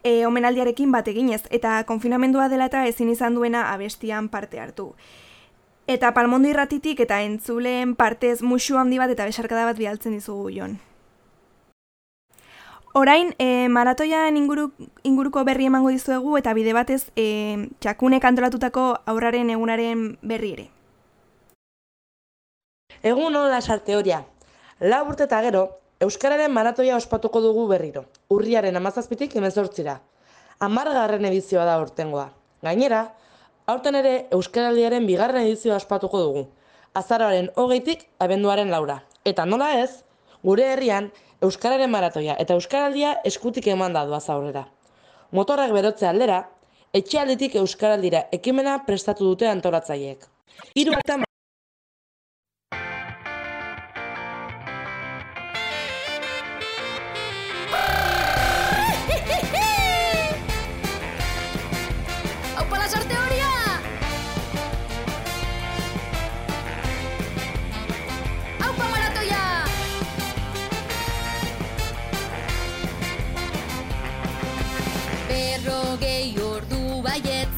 e, omenaldiarekin bat eginez, eta konfinamendua dela eta ezin izan duena abestian parte hartu. Eta palmondo irratitik eta entzuleen partez musu handi bat eta besarkada bat bialtzen dizugu Jon. Orain, e, maratoian inguru, inguruko berri emango dizuegu eta bide batez e, txakunek antolatutako aurraren egunaren berri ere. Egun hola sarteoria. Lau urte eta gero, Euskararen maratoia ospatuko dugu berriro. Urriaren amazazpitik emezortzira. Amargarren edizioa da urtengoa. Gainera, aurten ere Euskaraldiaren bigarren edizioa ospatuko dugu. Azaroaren hogeitik abenduaren laura. Eta nola ez, gure herrian Euskararen maratoia eta Euskaraldia eskutik eman da doaz aurrera. Motorrak berotze aldera, etxealditik Euskaraldira ekimena prestatu dute antolatzaileek. Hiru eta Berrogei ordu baietz,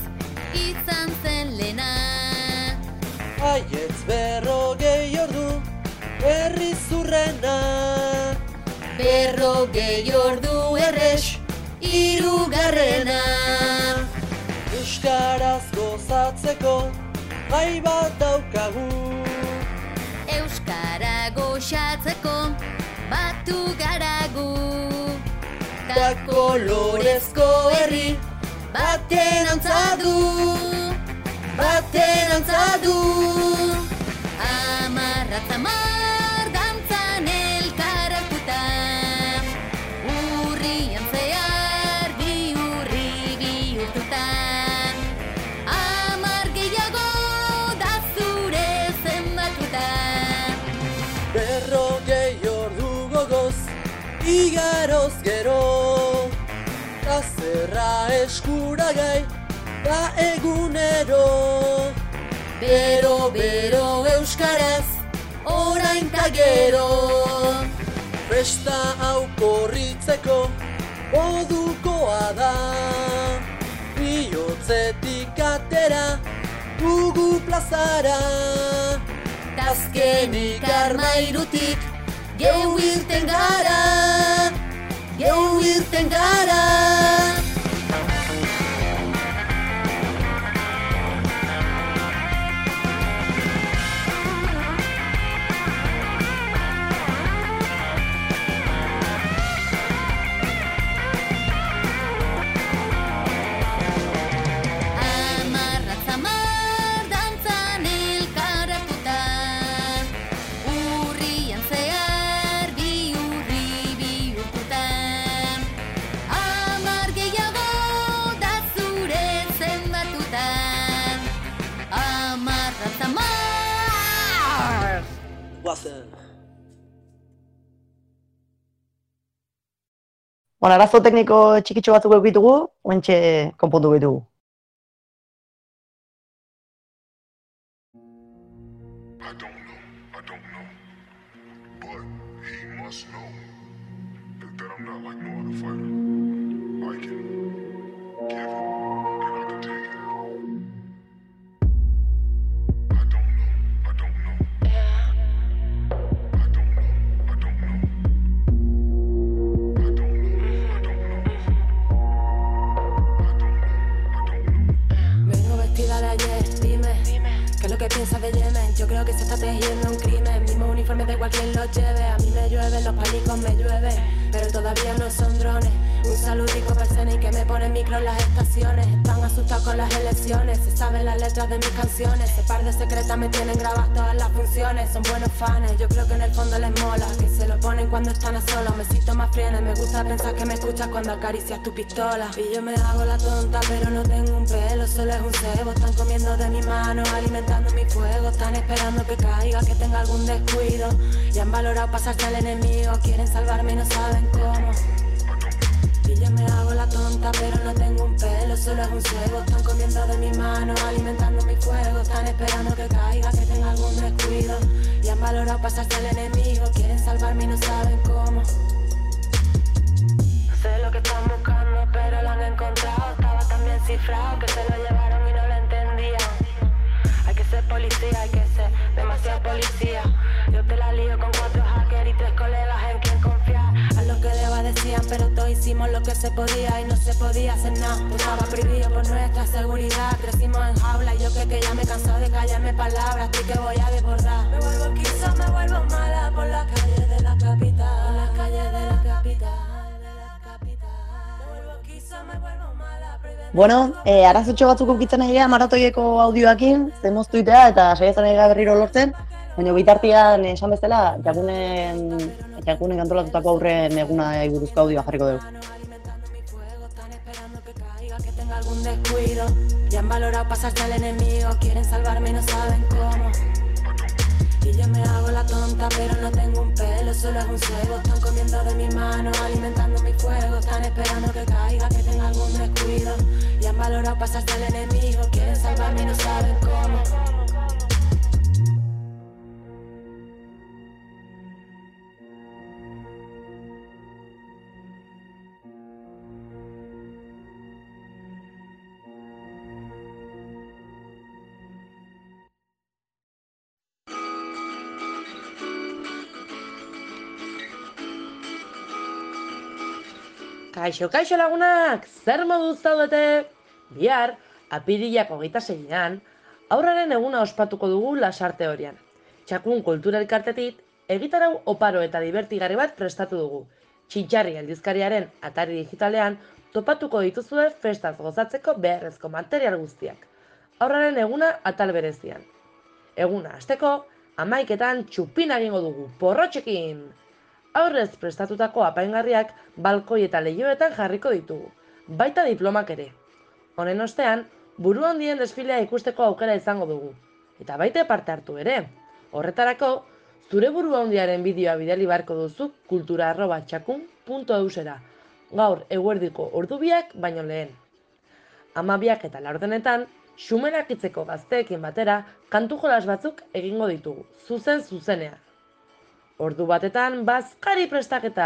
izan zen lena. Aietz berrogei ordu, herri zurrena. Berrogei ordu errex, irugarrena. Euskaraz gozatzeko, gai bat daukagu. Euskara goxatzeko, batu garagu. Ta kolorezko herri, baten antza du, baten antza du. Amarratza mar dantzan elkaratuta, urrian zehar bi urri bihurtuta. Amar gehiago da zure zenbatuta. berrogei ordu gogoz, igaroz gero. Zerra eskuragai, da egunero. Bero, bero euskaraz, orain ta gero. Festa hau korritzeko, modukoa da. Biotzetik atera, dugu plazara. Azkenik armairutik, geu irten gara, geu irten gara. Bueno, arazo tekniko txikitxo batzuk eukitugu, oentxe konpontu ditugu. Que se está tejiendo un crimen, mismo uniforme de cualquier lo lleve. A mí me llueven, los palicos me llueve, pero todavía no son drones. Un saludico para CNI que me pone micro en las estaciones. Están asustados con las elecciones, se saben las letras de mis canciones. Ese par de secretas me tienen grabadas todas las funciones. Son buenos fans, yo creo que en el fondo les mola. Que se lo ponen cuando están a solas, me siento más frienes. Me gusta pensar que me escuchas cuando acaricias tu pistola. Y yo me hago la tonta, pero no tengo un pelo, solo es un cebo. Están comiendo de mi mano, alimentando mi fuego. Están esperando que caiga, que tenga algún descuido. Ya han valorado pasarse al enemigo, quieren salvarme y no saben Y yo me hago la tonta, pero no tengo un pelo, solo es un cebo. Están comiendo de mi mano, alimentando mi fuego. Están esperando que caiga, que tenga algún descuido. Y han valorado pasarse al enemigo, quieren salvarme y no saben cómo. Sé lo que están buscando, pero lo han encontrado. Estaba tan bien cifrado que se lo llevaron y no lo entendían. Hay que ser policía, hay que ser demasiado policía. Yo te la lío con cuatro hackers y tres colegas pero todos hicimos lo que se podía y no se podía hacer nada. Estaba prohibido por nuestra seguridad. Crecimos en jaula yo que, que ya me he cansado de callarme palabras. Estoy que voy a desbordar. Me vuelvo quiso, me vuelvo mala por las calles de la capital. Por las calles de la capital. de la capital. Me vuelvo quiso, me vuelvo mala. Bueno, e, arazotxo batzuk ukitzen egia maratoieko audioakin, zemoztuitea eta saiatzen egia berriro lortzen, baina bitartian esan bezala, jakunen, jakunen kantolatutako aurren. Ya y yo me la tonta, de que caiga, que tenga algún descuido. Kaixo, kaixo lagunak, zer moduz zaudete? Bihar, apirilak hogeita zeinan, aurraren eguna ospatuko dugu lasarte horian. Txakun kultura elkartetik, egitarau oparo eta divertigarri bat prestatu dugu. Txintxarri aldizkariaren atari digitalean topatuko dituzue festaz gozatzeko beharrezko material guztiak. Aurraren eguna atal berezian. Eguna hasteko, amaiketan txupina egingo dugu, porrotxekin! Aurrez prestatutako apaingarriak balkoi eta lehioetan jarriko ditugu, baita diplomak ere. Honen ostean, buru handien desfilea ikusteko aukera izango dugu, eta baita parte hartu ere. Horretarako, zure buru handiaren bideoa bidali barko duzu kultura arroba txakun.eusera, gaur eguerdiko ordubiak baino lehen. Amabiak eta laurdenetan, xumerak itzeko gazteekin batera, kantu jolas batzuk egingo ditugu, zuzen zuzenean. Ordu batetan, bazkari prestaketa!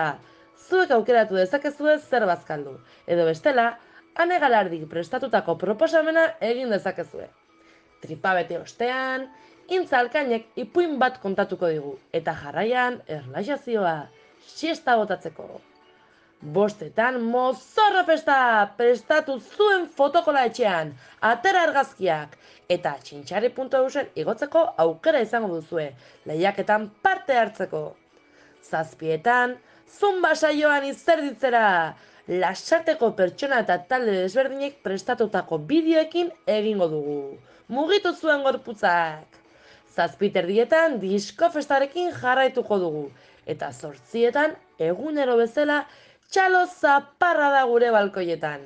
Zuek aukeratu dezakezue zer bazkaldu, edo bestela, ane galardik prestatutako proposamena egin dezakezue. Tripa bete ostean, intza alkainek ipuin bat kontatuko digu, eta jarraian erlaxazioa, siesta botatzeko. Bostetan, mozorro festa! Prestatu zuen fotokola etxean, atera argazkiak, eta txintxari.eusen igotzeko aukera izango duzue, lehiaketan parte hartzeko. Zazpietan, zumba saioan izerditzera! Lasarteko pertsona eta talde desberdinek prestatutako bideoekin egingo dugu. Mugitu zuen gorputzak! Zazpiterdietan disko festarekin jarraituko dugu. Eta zortzietan, egunero bezala, txalo zaparra da gure balkoietan.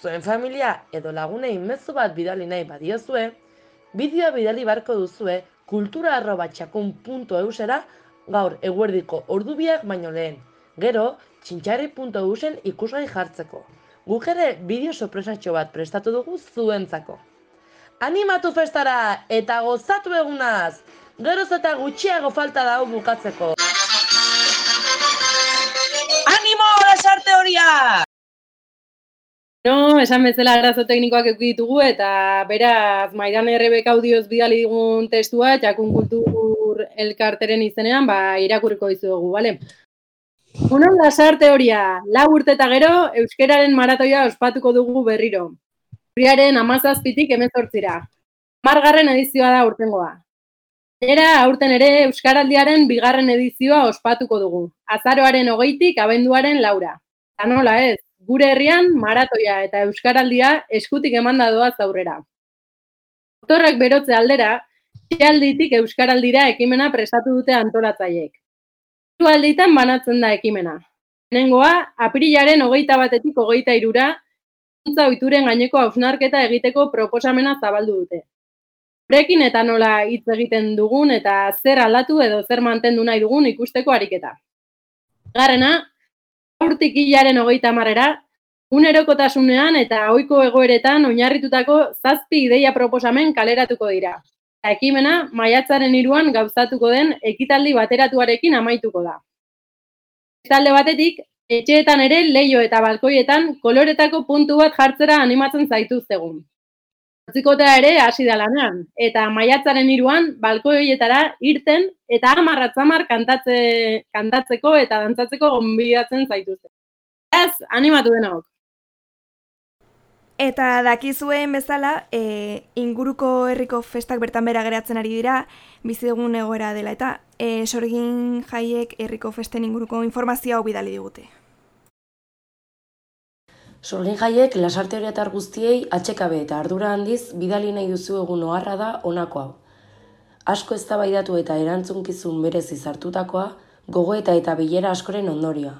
Zuen familia edo lagunei mezu bat bidali nahi badiozue, bideoa bidali barko duzue kultura arroba txakun.eusera gaur eguerdiko ordubiak baino lehen. Gero, txintxarri.usen ikusgai jartzeko. Guk ere bideo sorpresatxo bat prestatu dugu zuentzako. Animatu festara eta gozatu egunaz! Geroz eta gutxiago falta dau bukatzeko. Horia! No, esan bezala arazo teknikoak eduki ditugu eta beraz Maidan Errebek audioz bidali digun testua Jakun Kultur elkarteren izenean ba irakurriko dizuegu, bale? Uno lasarte horia, lau urte eta gero euskeraren maratoia ospatuko dugu berriro. Urriaren amazazpitik emezortzira. Margarren edizioa da urtengoa. Era aurten ere Euskaraldiaren bigarren edizioa ospatuko dugu. Azaroaren hogeitik abenduaren laura. Eta nola ez, gure herrian maratoia eta Euskaraldia eskutik emanda doaz aurrera. Motorrak berotze aldera, alditik Euskaraldira ekimena prestatu dute antolatzaiek. Hiru alditan banatzen da ekimena. Lehenengoa, apirilaren hogeita batetik hogeita irura, hizkuntza ohituren gaineko hausnarketa egiteko proposamena zabaldu dute. Horekin eta nola hitz egiten dugun eta zer aldatu edo zer mantendu nahi dugun ikusteko ariketa. Garrena, aurtik hilaren hogeita marrera, unerokotasunean eta ohiko egoeretan oinarritutako zazpi ideia proposamen kaleratuko dira. Ekimena maiatzaren iruan gauzatuko den ekitaldi bateratuarekin amaituko da. Talde batetik, etxeetan ere leio eta balkoietan koloretako puntu bat jartzera animatzen zaituztegun. Zortzikotea ere hasi da lanean, eta maiatzaren iruan balkoietara irten eta amarratzamar kantatze, kantatzeko eta dantzatzeko gonbidatzen zaituzte. Ez, animatu denok! Eta dakizuen bezala, e, inguruko herriko festak bertan bera geratzen ari dira, bizi dugun egoera dela eta e, sorgin jaiek herriko festen inguruko informazioa bidali digute. Sorgin jaiek lasarte horietar guztiei atxekabe eta ardura handiz bidali nahi duzu egun oharra da honako hau. Asko eztabaidatu eta erantzunkizun berez izartutakoa, gogoeta eta bilera askoren ondorioa.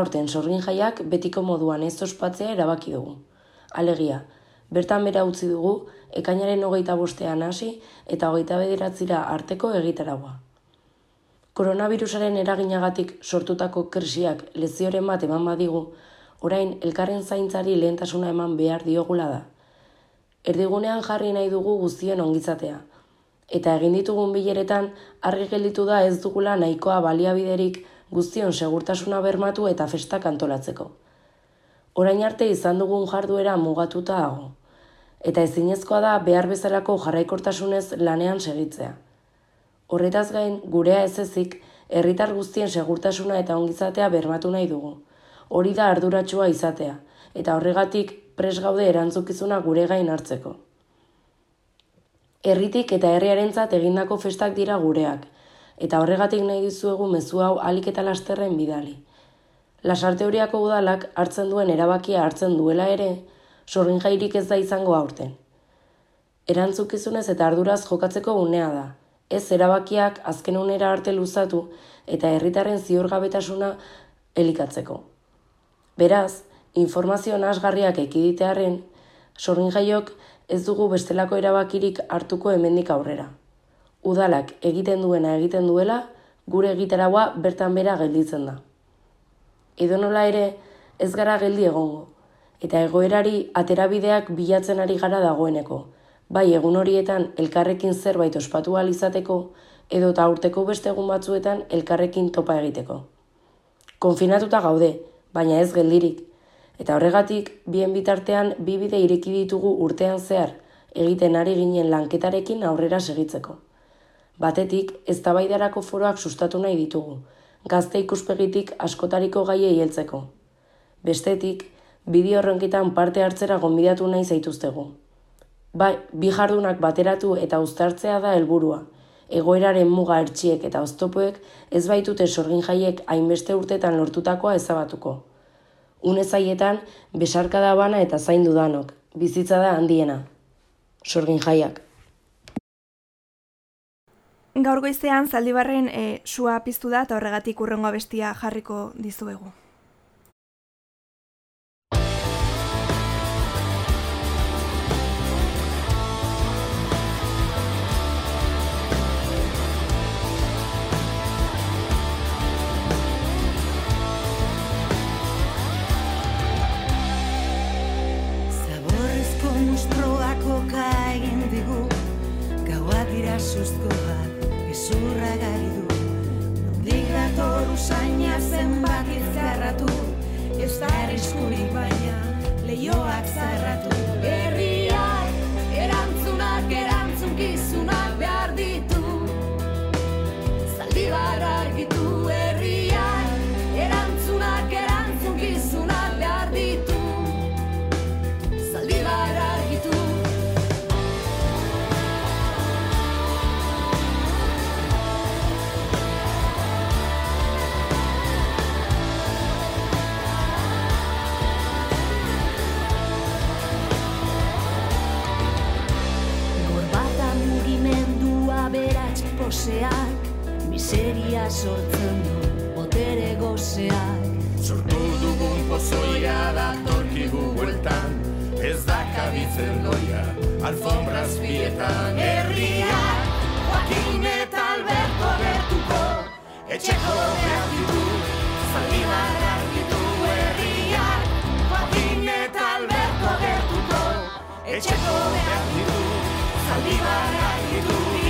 Aurten sorgin jaiak betiko moduan ez ospatzea erabaki dugu. Alegia, bertan bera utzi dugu, ekainaren hogeita bostean hasi eta hogeita bederatzira arteko egitaragua. Koronavirusaren eraginagatik sortutako krisiak lezioren bat eman badigu, orain elkarren zaintzari lehentasuna eman behar diogula da. Erdigunean jarri nahi dugu guztien ongizatea. Eta egin ditugun bileretan, argi gelditu da ez dugula nahikoa baliabiderik guztion segurtasuna bermatu eta festak antolatzeko. Orain arte izan dugun jarduera mugatuta dago. Eta ezinezkoa da behar bezalako jarraikortasunez lanean segitzea. Horretaz gain, gurea ez ezik, herritar guztien segurtasuna eta ongizatea bermatu nahi dugu. Hori da arduratsua izatea, eta horregatik pres gaude erantzukizuna gure gain hartzeko. Herritik eta herriarentzat egindako festak dira gureak, eta horregatik nahi dizuegu mezu hau alik eta lasterren bidali. Lasarte horiako udalak hartzen duen erabakia hartzen duela ere, sorgin jairik ez da izango aurten. Erantzukizunez eta arduraz jokatzeko unea da, ez erabakiak azken unera arte luzatu eta herritarren ziurgabetasuna elikatzeko. Beraz, informazio nasgarriak ekiditearen, sorgin jaiok ez dugu bestelako erabakirik hartuko hemendik aurrera. Udalak egiten duena egiten duela, gure egitaragoa bertan bera gelditzen da. Edo nola ere, ez gara geldi egongo, eta egoerari aterabideak bilatzen ari gara dagoeneko, bai egun horietan elkarrekin zerbait ospatu izateko, edo eta urteko beste egun batzuetan elkarrekin topa egiteko. Konfinatuta gaude, baina ez geldirik, eta horregatik, bien bitartean bi bide ireki ditugu urtean zehar, egiten ari ginen lanketarekin aurrera segitzeko. Batetik, eztabaidarako foroak sustatu nahi ditugu, gazte ikuspegitik askotariko gaiei heltzeko. Bestetik, bideo horrenkitan parte hartzera gonbidatu nahi zaituztegu. Bai, bi jardunak bateratu eta uztartzea da helburua. Egoeraren muga ertxiek eta oztopoek ez baitute sorgin jaiek hainbeste urtetan lortutakoa ezabatuko. Une zaietan, besarkada bana eta zaindu danok, bizitza da handiena. Sorgin jaiak. Gaur goizean zaldibarren e, sua piztu da eta horregatik urrengo bestia jarriko dizuegu. Suzkoak gezurra gari du. Nondik dator usaina zenbat izkarratu Ez da arriskurik baina leioak zarratu sortzen du botere gozeak Sortu dugun pozoia datorkigu bueltan. Ez da kabitzen loia, alfombraz bietan Herriak Joaquin eta Alberto gertuko Etxeko behar ditu Zaldibar argitu herriak Joaquin eta Alberto gertuko Etxeko behar ditu Zaldibar argitu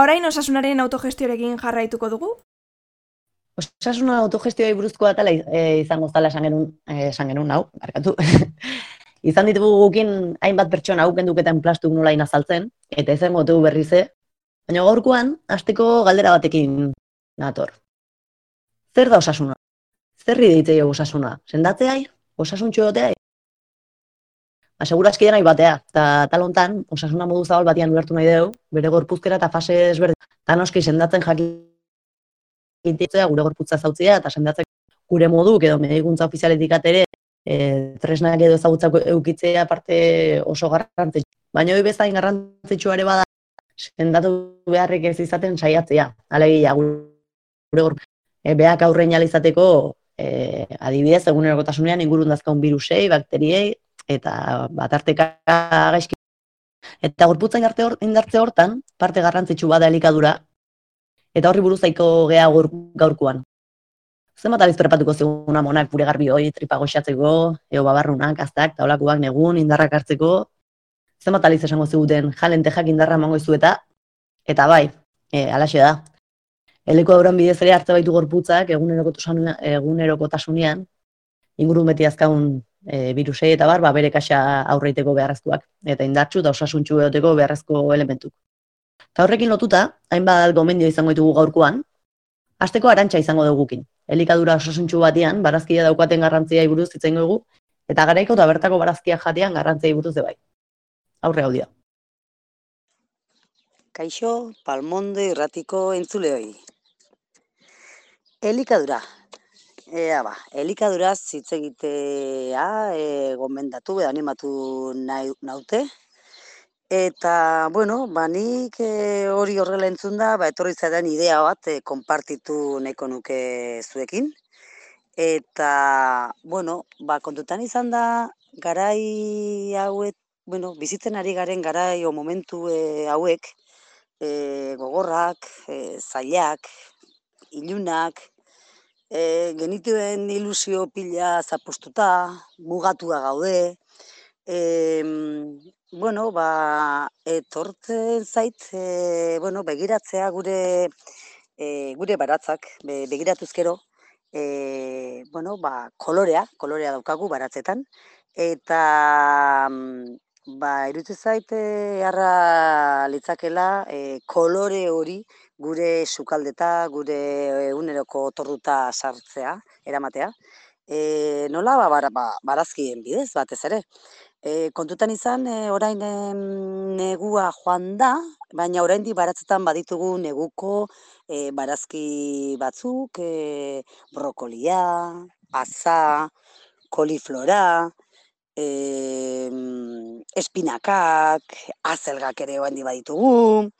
Orain osasunaren autogestiorekin jarraituko dugu. Osasuna autogestioei buruzko atala e, izango zala esan genuen, eh, esan genuen hau, barkatu. Izan ditugu gukin hainbat pertsona hau kenduketan plastuk nola azaltzen, eta ezen gotegu berrize. Baina gaurkoan, hasteko galdera batekin nator. Zer da osasuna? Zerri deitzei osasuna? Sendatzeai? Osasuntxo egoteai? Ba, segurazki nahi batea, eta tal hontan, osasuna modu zabal batian ulertu nahi dugu, bere gorpuzkera eta fase ezberdin. Eta noski sendatzen jakitea gure gorputza zautzea, eta sendatzen gure moduk edo medikuntza ofizialetik atere, e, tresnak edo ezagutzak eukitzea parte oso garrantzitsu. Baina hori bezain garrantzitsua ere bada, sendatu beharrik ez izaten saiatzea. Alegia, gure gorputza. E, beak aurrein izateko, e, adibidez, egunerokotasunean ingurun dazkaun virusei, bakteriei, eta batarteka gaizki. Eta gorputza indartze, hor, indartze hortan, parte garrantzitsu bada elikadura, eta horri buruz zaiko gea gaur, gaurkoan. Zenbat aliz prepatuko zegoen amonak gure garbi hori tripa goxatzeko, eo babarrunak, aztak, taulakoak negun, indarrak hartzeko, zenbat aliz esango ziguten jalen tejak indarra emango izu eta, bai, e, alaxe da. Eleko auran bidez ere hartze baitu gorputzak egunerokotasunean, egunerokotasunean ingurun beti azkaun e, virusei eta bar, ba, bere kaxa aurreiteko beharrezkoak, eta indartsu eta osasuntxu egoteko beharrezko elementuk. Eta horrekin lotuta, hainbat gomendio izango ditugu gaurkoan, Asteko arantxa izango dugukin. Elikadura osasuntxu batean, barazkia daukaten garrantzia buruz hitz egingo dugu, eta garaiko eta bertako barazkia jatean garrantzia buruz ere bai. Aurre hau. Kaixo, Palmondo irratiko entzuleoi. Elikadura. Ea ba, elikaduraz hitz egitea e, gomendatu edo animatu nahi, naute. Eta, bueno, ba, nik eh, hori horrela entzun da, ba, etorri zaidan idea bat eh, konpartitu nahiko nuke zuekin. Eta, bueno, ba, kontutan izan da, garai hauek, bueno, bizitzen ari garen garai o momentu eh, hauek, eh, gogorrak, eh, zailak, ilunak, eh, genituen ilusio pila zapustuta, mugatua gaude, em, bueno, ba, etortzen zait, e, bueno, begiratzea gure, e, gure baratzak, be, begiratuz gero, e, bueno, ba, kolorea, kolorea daukagu baratzetan, eta mm, ba, iruditzen zait e, harra litzakela e, kolore hori gure sukaldeta, gure eguneroko torruta sartzea, eramatea. E, nola ba, bara- ba, barazkien bidez batez ere. E, kontutan izan, e, orain negua joan da, baina oraindik baratzetan baditugu neguko e, barazki batzuk, e, brokolia, asa, koliflora, em, espinakak, azelgak ere oraindik baditugu,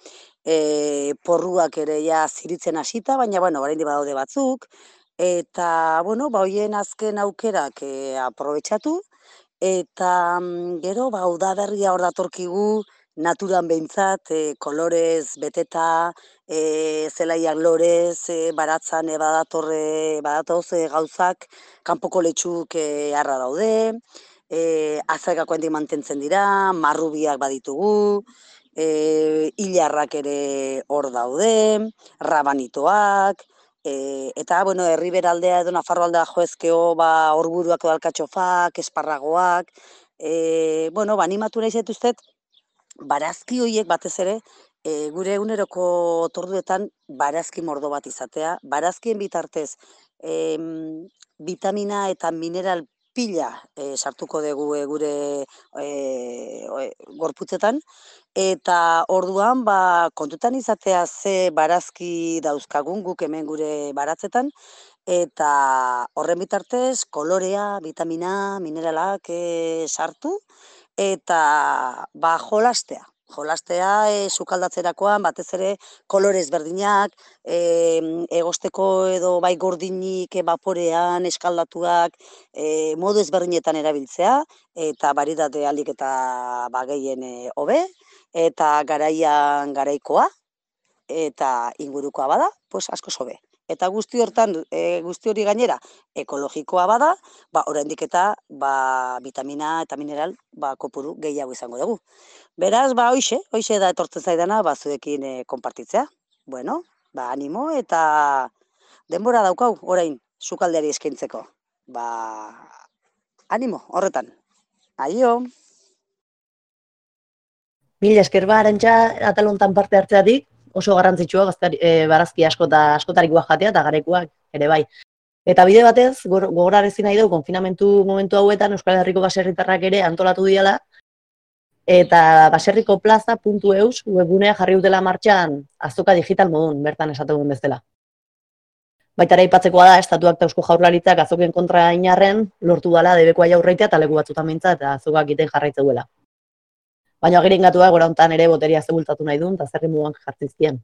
e, porruak ere ja ziritzen hasita, baina bueno, oraindik badaude batzuk, eta bueno, ba hoien azken aukerak e, aprobetxatu, eta mm, gero ba udaberria hor datorkigu naturan behintzat, e, kolorez beteta, e, zelaiak lorez, e, baratzan e, badatorre, badatoz e, gauzak, kanpoko letxuk e, harra daude, e, handik mantentzen dira, marrubiak baditugu, e, hilarrak ere hor daude, rabanitoak, e, eta, bueno, herriberaldea edo Nafarro aldea joezkeo, ba, orburuak edo alkatxofak, esparragoak, e, bueno, ba, animatu nahi zaituztet, barazki horiek batez ere, e, gure eguneroko torduetan barazki mordo bat izatea, barazkien bitartez em, vitamina eta mineral pila e, sartuko dugu e, gure e, gorputzetan, eta orduan ba, kontutan izatea ze barazki dauzkagun guk hemen gure baratzetan, eta horren bitartez kolorea, vitamina, mineralak e, sartu, eta ba, jolastea. Jolastea e, sukaldatzerakoan batez ere kolorez berdinak, e, egosteko edo bai gordinik ebaporean eskaldatuak e, modu ezberdinetan erabiltzea eta baridate alik eta ba, gehien e, hobe eta garaian garaikoa eta ingurukoa bada, pues asko hobe. Eta guzti hortan, e, guzti hori gainera ekologikoa bada, ba oraindik eta ba, vitamina eta mineral ba, kopuru gehiago izango dugu. Beraz, ba hoixe, hoixe da etortzen zaidana ba zuekin e, konpartitzea. Bueno, ba animo eta denbora daukau orain sukaldeari eskaintzeko. Ba animo horretan. Aio. Mila esker ba, arantxa, atalontan parte hartzeatik, oso garrantzitsua gaztari, e, barazki asko eta askotarikoak jatea eta garekoak ere bai. Eta bide batez, gor- gogorarazi nahi dugu, konfinamentu momentu hauetan Euskal Herriko baserritarrak ere antolatu diala, eta baserriko plaza.eus webgunea jarri dutela martxan azoka digital modun, bertan esategun bezala. Baita ere aipatzekoa da, estatuak eta eusko jaurlaritzak azoken kontra inarren lortu dala debekoa jaurreitea eta leku batzutan behintzat eta azokak jarraitze duela. Baina agirin gatua gora hontan ere boteria zebultatu nahi duen, eta zerri mugan jartzizkien.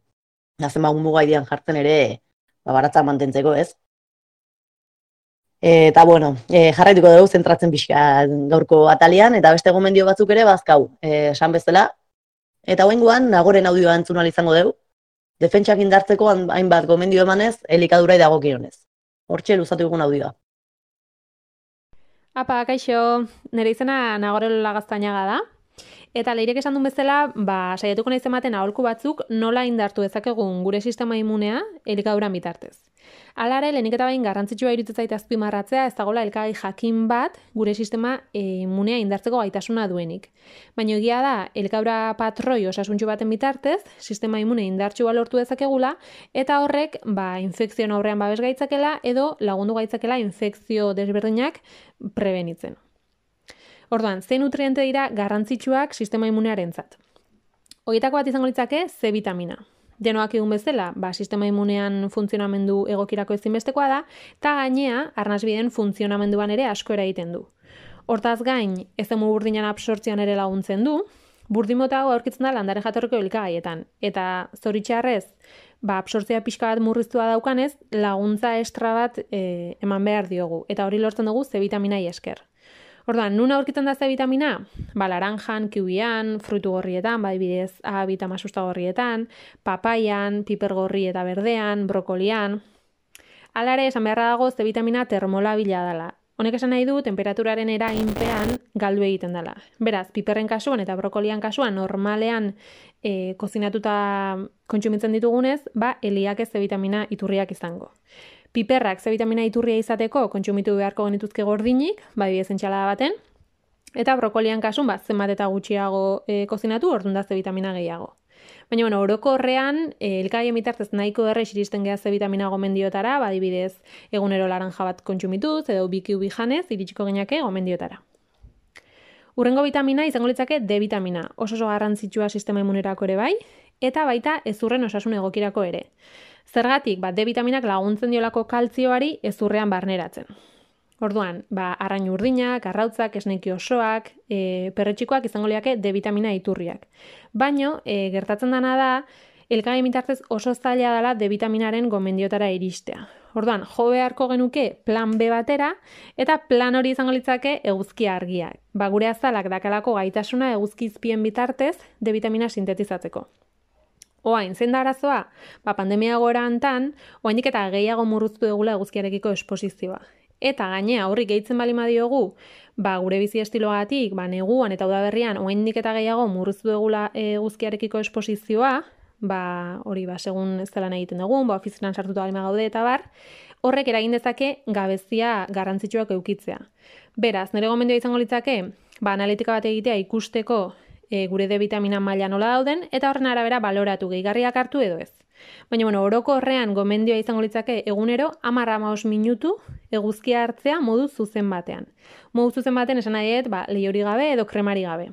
Gazen magun mugaidian jartzen ere, ba, baratza mantentzeko, ez? Eta, bueno, e, jarraituko dugu zentratzen pixka gaurko atalian, eta beste gomendio batzuk ere bazkau, e, esan bezala. Eta hoengoan, nagoren audioa entzun ahal izango dugu, defentsak indartzeko hainbat gomendio emanez, elikadurai dagokionez. Hortxe luzatu egun audioa. Apa, kaixo, nire izena Nagorelo Gaztainaga da. Eta leirek esan duen bezala, ba, saiatuko naiz ematen aholku batzuk nola indartu dezakegun gure sistema immunea elikaduran bitartez. Hala ere, lehenik eta behin garrantzitsua iruditzen zait azpimarratzea ez dagoela elkagai jakin bat gure sistema e, immunea indartzeko gaitasuna duenik. Baina egia da, elkadura patroi osasuntxu baten bitartez, sistema immune indartsua lortu dezakegula, eta horrek, ba, infekzioen aurrean babes gaitzakela edo lagundu gaitzakela infekzio desberdinak prebenitzen. Orduan, zein nutriente dira garrantzitsuak sistema immunearentzat? Hoietako bat izango litzake C vitamina. Denoak egun bezala, ba, sistema immunean funtzionamendu egokirako ezinbestekoa da, eta gainea, arnasbideen funtzionamenduan ere asko eragiten du. Hortaz gain, ez emu burdinan absortzioan ere laguntzen du, Burdimota hau aurkitzen da landare jatorriko elikagaietan, eta zoritxarrez, ba, absortzea pixka bat murriztua daukanez, laguntza estra bat e, eman behar diogu, eta hori lortzen dugu C vitaminai esker. Orduan, nun aurkitzen da C vitamina? Ba, laranjan, kiwian, frutu gorrietan, ba, adibidez, A bitama gorrietan, papaian, piper gorri eta berdean, brokolian. Alare, esan beharra dago C vitamina termolabila dela. Honek esan nahi du, temperaturaren eraginpean galdu egiten dela. Beraz, piperren kasuan eta brokolian kasuan normalean e, kozinatuta kontsumitzen ditugunez, ba, eliak ez C vitamina iturriak izango. Piperrak C vitamina iturria izateko kontsumitu beharko genituzke gordinik, bai bidez entxalada baten, eta brokolian kasun, ba, zenbat eta gutxiago e, kozinatu, orduan da C vitamina gehiago. Baina, bueno, orokorrean, e, elkaien bitartez nahiko errex iristen geha C vitamina gomendiotara, ba, adibidez, egunero laranja bat kontsumituz, edo biki ubi janez, iritsiko genake gomendiotara. Urrengo vitamina izango litzake D vitamina, oso oso garrantzitsua sistema immunerako ere bai, eta baita ezurren osasun egokirako ere. Zergatik, ba, D vitaminak laguntzen diolako kaltzioari ezurrean barneratzen. Orduan, ba, arrain urdinak, arrautzak, esneki osoak, e, perretxikoak izango liake D vitamina iturriak. Baino, e, gertatzen dana da, elkagai mitartez oso zaila dela D vitaminaren gomendiotara iristea. Orduan, jo beharko genuke plan B batera, eta plan hori izango litzake eguzki argiak. Ba, gure azalak dakalako gaitasuna eguzkizpien bitartez D vitamina sintetizatzeko. Oain, zein da arazoa? Ba, pandemia gora hantan, oainik eta gehiago murruztu egula eguzkiarekiko esposizioa. Eta gainea horri gehitzen bali diogu, ba, gure bizi estilogatik, ba, neguan eta udaberrian, oaindik eta gehiago murruztu egula eguzkiarekiko esposizioa, ba, hori ba, segun ez dela egiten dugun, ba, ofizinan sartuta balima gaude eta bar, horrek eragin dezake gabezia garrantzitsuak eukitzea. Beraz, nire gomendioa izango litzake, ba, analitika bat egitea ikusteko e, gure D vitamina maila nola dauden, eta horren arabera baloratu gehigarriak hartu edo ez. Baina, bueno, oroko horrean gomendioa izango litzake egunero amarra maus minutu eguzkia hartzea modu zuzen batean. Modu zuzen batean esan nahi ba, lehiori gabe edo kremari gabe.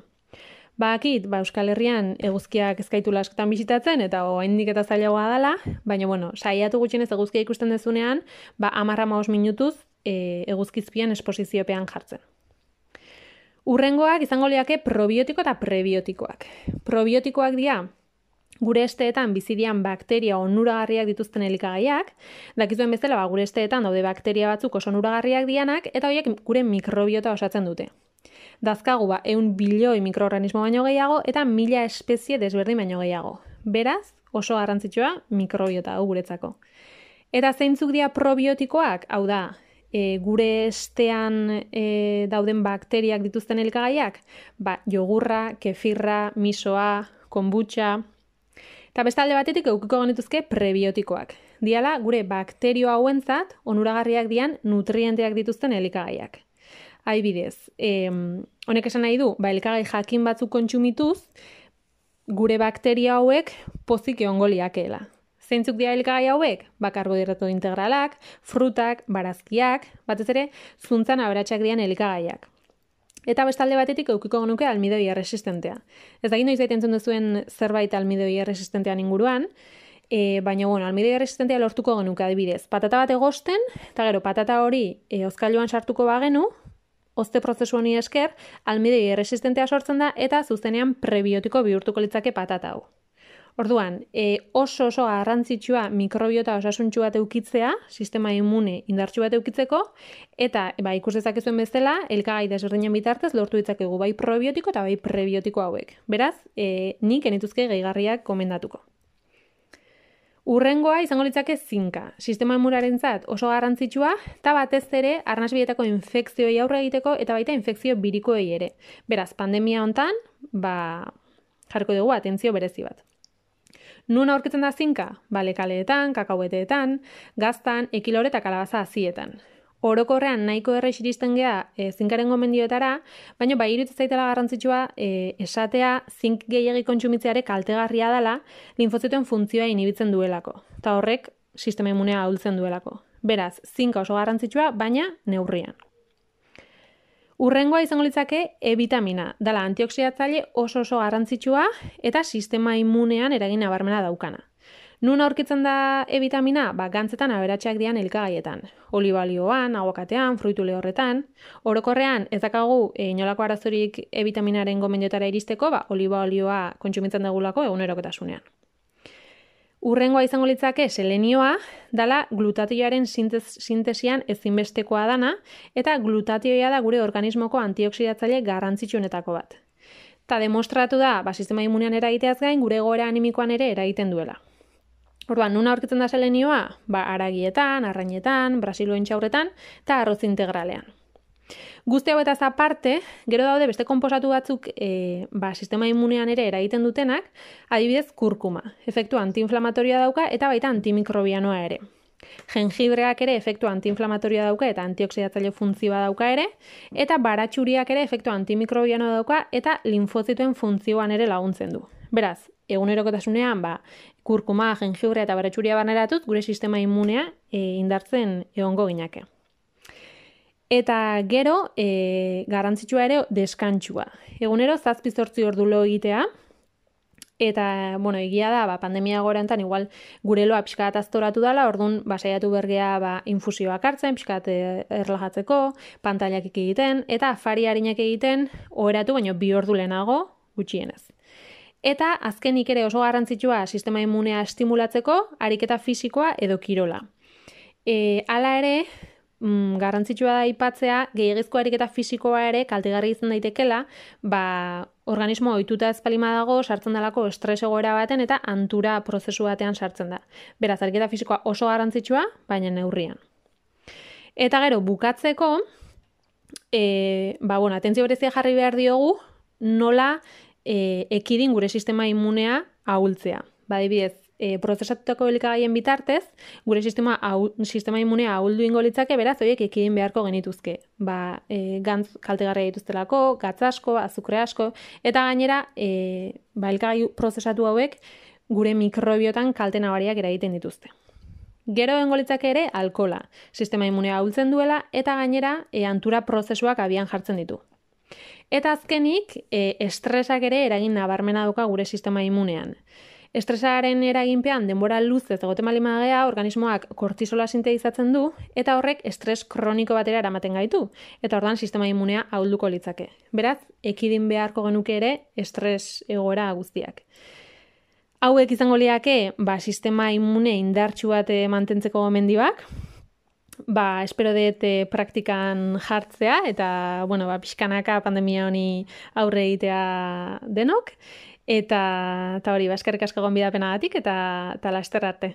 Bakit, ba, Euskal Herrian eguzkiak ezkaitula askotan bisitatzen eta oraindik eta zailagoa dela, baina bueno, saiatu gutxienez eguzkia ikusten dezunean, ba 10 minutuz e, eguzkizpian esposiziopean jartzen. Urrengoak izango liake probiotiko eta prebiotikoak. Probiotikoak dira gure esteetan bizidian bakteria onuragarriak dituzten elikagaiak, dakizuen bezala ba, gure esteetan daude bakteria batzuk oso onuragarriak dianak eta horiek gure mikrobiota osatzen dute. Dazkagu ba, eun bilioi mikroorganismo baino gehiago eta mila espezie desberdin baino gehiago. Beraz, oso garrantzitsua mikrobiota hau guretzako. Eta zeintzuk dira probiotikoak? Hau da, e, gure estean e, dauden bakteriak dituzten elikagaiak? Ba, jogurra, kefirra, misoa, kombucha, Eta bestalde batetik eukiko genituzke prebiotikoak. Diala, gure bakterio hauentzat onuragarriak dian nutrienteak dituzten elikagaiak. Aibidez, em, honek esan nahi du, ba, elikagai jakin batzuk kontsumituz, gure bakteria hauek pozik egongo liakeela. Zeintzuk dira elikagai hauek? Ba, karbohidrato integralak, frutak, barazkiak, batez ere, zuntzan aberatsak dian elikagaiak. Eta bestalde batetik eukiko genuke almidoi erresistentea. Ez da noiz entzun duzuen zerbait almidoi erresistentean inguruan, e, baina bueno, almidoi erresistentea lortuko genuke adibidez. Patata bat egosten, eta gero patata hori e, ozkailuan sartuko bagenu, ozte prozesu honi esker, almidoi erresistentea sortzen da, eta zuzenean prebiotiko bihurtuko litzake patata hau. Orduan, e, oso oso garrantzitsua mikrobiota osasuntxu bat eukitzea, sistema immune indartsu bat eukitzeko, eta ba, ikus dezakezuen bezala, elkagai desberdinen bitartez lortu ditzakegu bai probiotiko eta bai prebiotiko hauek. Beraz, e, nik enituzke gehigarriak komendatuko. Urrengoa izango litzake zinka. Sistema immunarentzat oso garrantzitsua eta batez ere arnasbietako infekzioei aurre egiteko eta baita infekzio birikoei ere. Beraz, pandemia hontan, ba, jarko dugu atentzio berezi bat. Nun aurkitzen da zinka? Bale kaleetan, kakaueteetan, gaztan, ekilore eta kalabaza azietan. Orokorrean nahiko errex iristen gea e, zinkaren gomendioetara, baina bai iruditzen zaitela garrantzitsua e, esatea zink gehiagi kontsumitzeare kaltegarria dela linfozitoen funtzioa inhibitzen duelako. Eta horrek sistema immunea ahultzen duelako. Beraz, zinka oso garrantzitsua, baina neurrian. Urrengoa izango litzake E vitamina, dala antioxidatzaile oso oso garrantzitsua eta sistema immunean eragin nabarmena daukana. Nun aurkitzen da E vitamina? Ba, gantzetan aberatsak dian elikagaietan. Olibalioan, aguakatean, fruitu lehorretan. Orokorrean, ez dakagu e, inolako arazorik E vitaminaren gomendioetara iristeko, ba, olibalioa kontsumitzen dugulako egunerokotasunean. Urrengoa izango litzake selenioa, dala glutatioaren sintez, sintesian ezinbestekoa dana, eta glutatioia da gure organismoko antioxidatzaile garrantzitsuenetako bat. Ta demostratu da, ba, sistema immunean eragiteaz gain, gure egoera animikoan ere eragiten duela. Orduan, nuna aurkitzen da selenioa? Ba, aragietan, arrainetan, brasiloen txaurretan, eta arroz integralean. Guzti hauetaz aparte, gero daude beste konposatu batzuk e, ba, sistema immunean ere eragiten dutenak, adibidez kurkuma. Efektu antiinflamatorioa dauka eta baita antimikrobianoa ere. Jengibreak ere efektu antiinflamatorioa dauka eta antioxidatzaile funtzioa dauka ere, eta baratxuriak ere efektu antimikrobianoa dauka eta linfozituen funtzioan ere laguntzen du. Beraz, egunerokotasunean, ba, kurkuma, jengibrea eta baratxuria baneratuz, gure sistema immunea e, indartzen egongo ginake. Eta gero, e, garrantzitsua ere deskantsua. Egunero zazpi zortzi ordu lo egitea, eta, bueno, egia da, ba, pandemia gorantan, igual gure loa pixka bat aztoratu dela, orduan, ba, saiatu bergea, ba, infusioak hartzen, pixka bat eh, erlajatzeko, pantailak egiten, eta afari harinak egiten, oheratu, baino bi ordu lehenago, gutxienez. Eta azkenik ere oso garrantzitsua sistema immunea estimulatzeko, ariketa fisikoa edo kirola. E, hala ere, mm, garrantzitsua da aipatzea gehiagizko ariketa fisikoa ere kaltegarri izan daitekela, ba, organismo ohituta ez palima dago sartzen dalako estres egoera baten eta antura prozesu batean sartzen da. Beraz, ariketa fisikoa oso garrantzitsua, baina neurrian. Eta gero, bukatzeko, e, ba, bueno, atentzio berezia jarri behar diogu, nola e, ekidin gure sistema immunea ahultzea. Ba, adibidez, e, prozesatutako elikagaien bitartez, gure sistema, au, sistema immunea ahuldu ingo litzake, beraz, horiek ekidin beharko genituzke. Ba, e, gantz kaltegarria dituztelako, gatz asko, azukre asko, eta gainera, e, ba, elikagai prozesatu hauek gure mikrobiotan kalte nabariak eragiten dituzte. Gero egongo litzake ere alkola, sistema immunea ahultzen duela eta gainera e, antura prozesuak abian jartzen ditu. Eta azkenik, e, estresak ere eragin nabarmena dauka gure sistema immunean. Estresaren eraginpean denbora luzez egoten bali magea, organismoak kortisola sintetizatzen du, eta horrek estres kroniko batera eramaten gaitu, eta ordan sistema immunea ahulduko litzake. Beraz, ekidin beharko genuke ere estres egoera guztiak. Hauek izango liake, ba, sistema immune indartsu bat eh, mantentzeko gomendioak, ba, espero dut eh, praktikan jartzea, eta, bueno, ba, pixkanaka pandemia honi aurre egitea denok, eta, eta hori, ba, eskerrik asko gonbidapenagatik, eta, eta laster arte.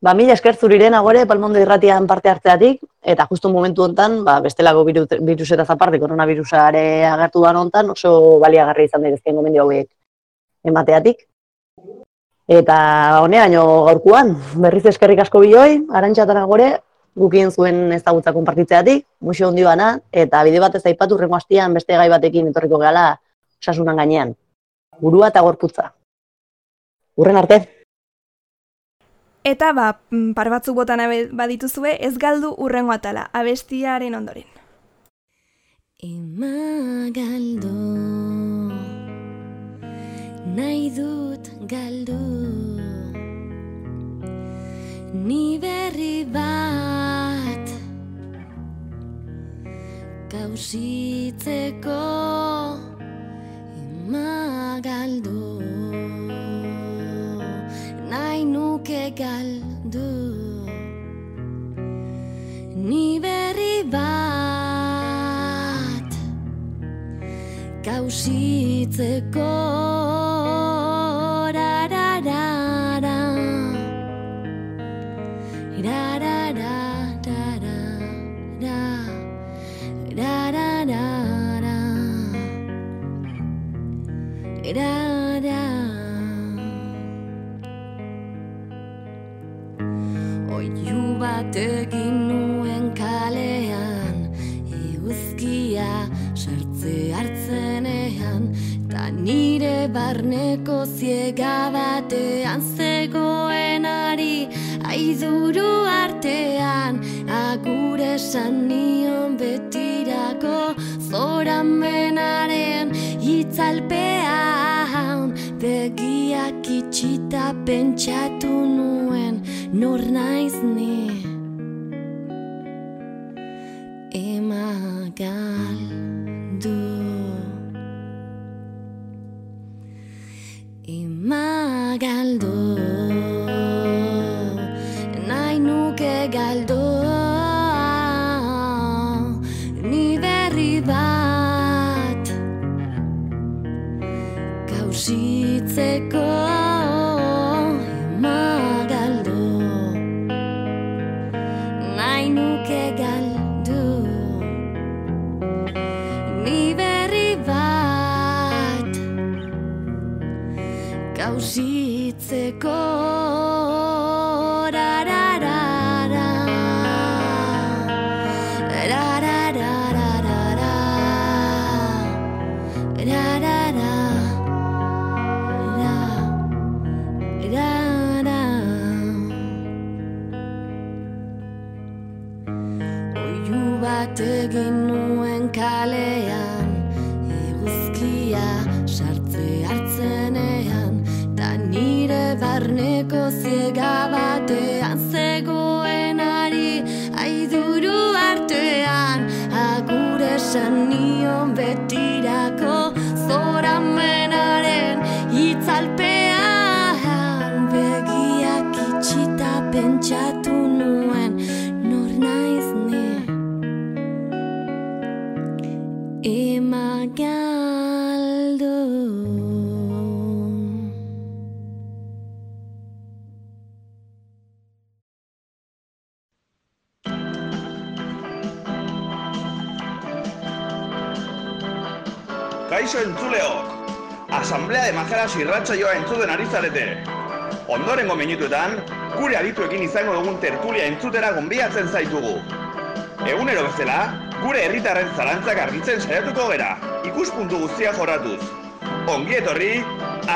Ba, mila esker zuriren agore Palmondo irratian parte hartzeatik, eta justu momentu hontan, ba, bestelako viru, virusetaz aparte, koronavirusare agertu da hontan, oso baliagarri izan daitezkeen gomendio hauek emateatik. Eta honeaino gaurkuan, berriz eskerrik asko bioi, arantxatan agore, gukin zuen ezagutza konpartitzeatik, musio hondi bana, eta bide batez aipatu rengo hastian beste gai batekin etorriko gehala osasunan gainean. Burua eta gorputza. Urren arte. Eta ba, mm, par batzuk botan badituzue, ez galdu urrengo atala, abestiaren ondoren. Ema galdo Nahi dut galdu Ni berri bat Kausitzeko Ema galdu Nahi nuke galdu Ni berri bat Kausitzeko Rara Oiu bat egin nuen kalean Eguzkia sartze hartzenean Ta nire barneko ziega batean zegoenari Aiduru artean agur esan nion betirako Zoramenaren itzalpean Begia begiak itxita pentsatu nuen nor naiz ni. Emagaldu Emagaldu Nahi nuke Oiu bat egin nuen kalean Majaras irratsaioa entzuten ari zarete. Ondorengo minutuetan, gure adituekin izango dugun tertulia entzutera gonbiatzen zaitugu. Egunero bezala, gure herritarren zalantzak argitzen saiatuko gera, ikuspuntu guztia jorratuz. Ongi etorri,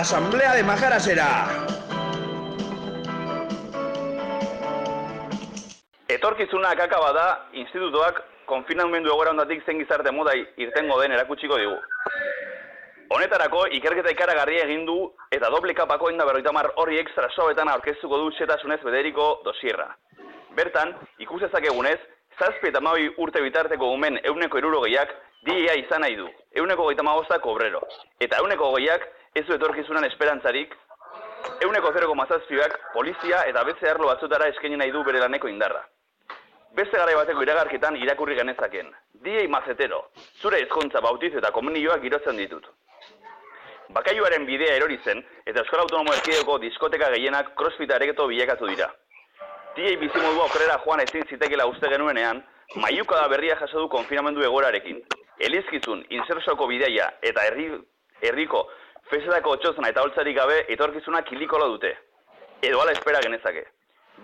Asamblea de Majarasera! Etorkizuna kakaba da, institutuak konfinamendu egoera ondatik zen gizarte modai irtengo den erakutsiko digu. Honetarako, ikerketa ikaragarria egin du eta doble kapako enda berroita mar horri ekstra sobetan aurkeztuko du xetasunez bederiko dosierra. Bertan, ikusezakegunez, zazpi eta mabi urte bitarteko umen euneko irurogeiak DIA izan nahi du, euneko geita magozak obrero. Eta euneko geiak ez du etorkizunan esperantzarik, euneko 0,zazpiak polizia eta beste arlo batzutara eskaini nahi du bere laneko indarra. Beste garai bateko iragarkitan irakurri genezaken. Diei mazetero, zure ezkontza bautiz eta komunioak girotzen ditut. Bakaiuaren bidea erori zen eta Euskal Autonomo Erkideko diskoteka gehienak crossfit areketo bilakatu dira. Diei bizimodua okrera joan ezin zitekela uste genuenean, maiuka da berria jaso du konfinamendu egorarekin. Elizkizun, insersoko bideia eta herri, herriko fesetako otxozna eta holtzarik gabe etorkizuna kilikolo dute. Edo ala espera genezake.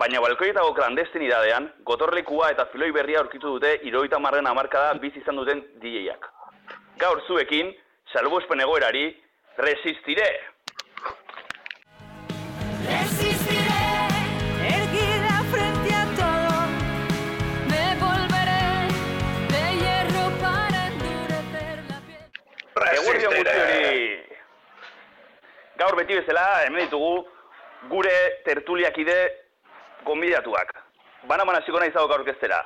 Baina balkoietako klandestinidadean, gotorlekua eta filoi berria aurkitu dute iroita marren amarkada bizi izan duten DJak. Gaur zuekin, salbuespen egoerari, resistire! Resistiré, erguida frente a todo. Me volveré de hierro para endurecer la piel. Hori! Gaur beti bezala, hemen ditugu, gure tertuliakide gonbidatuak. Bana-bana hasiko nahi zauk aurkeztera.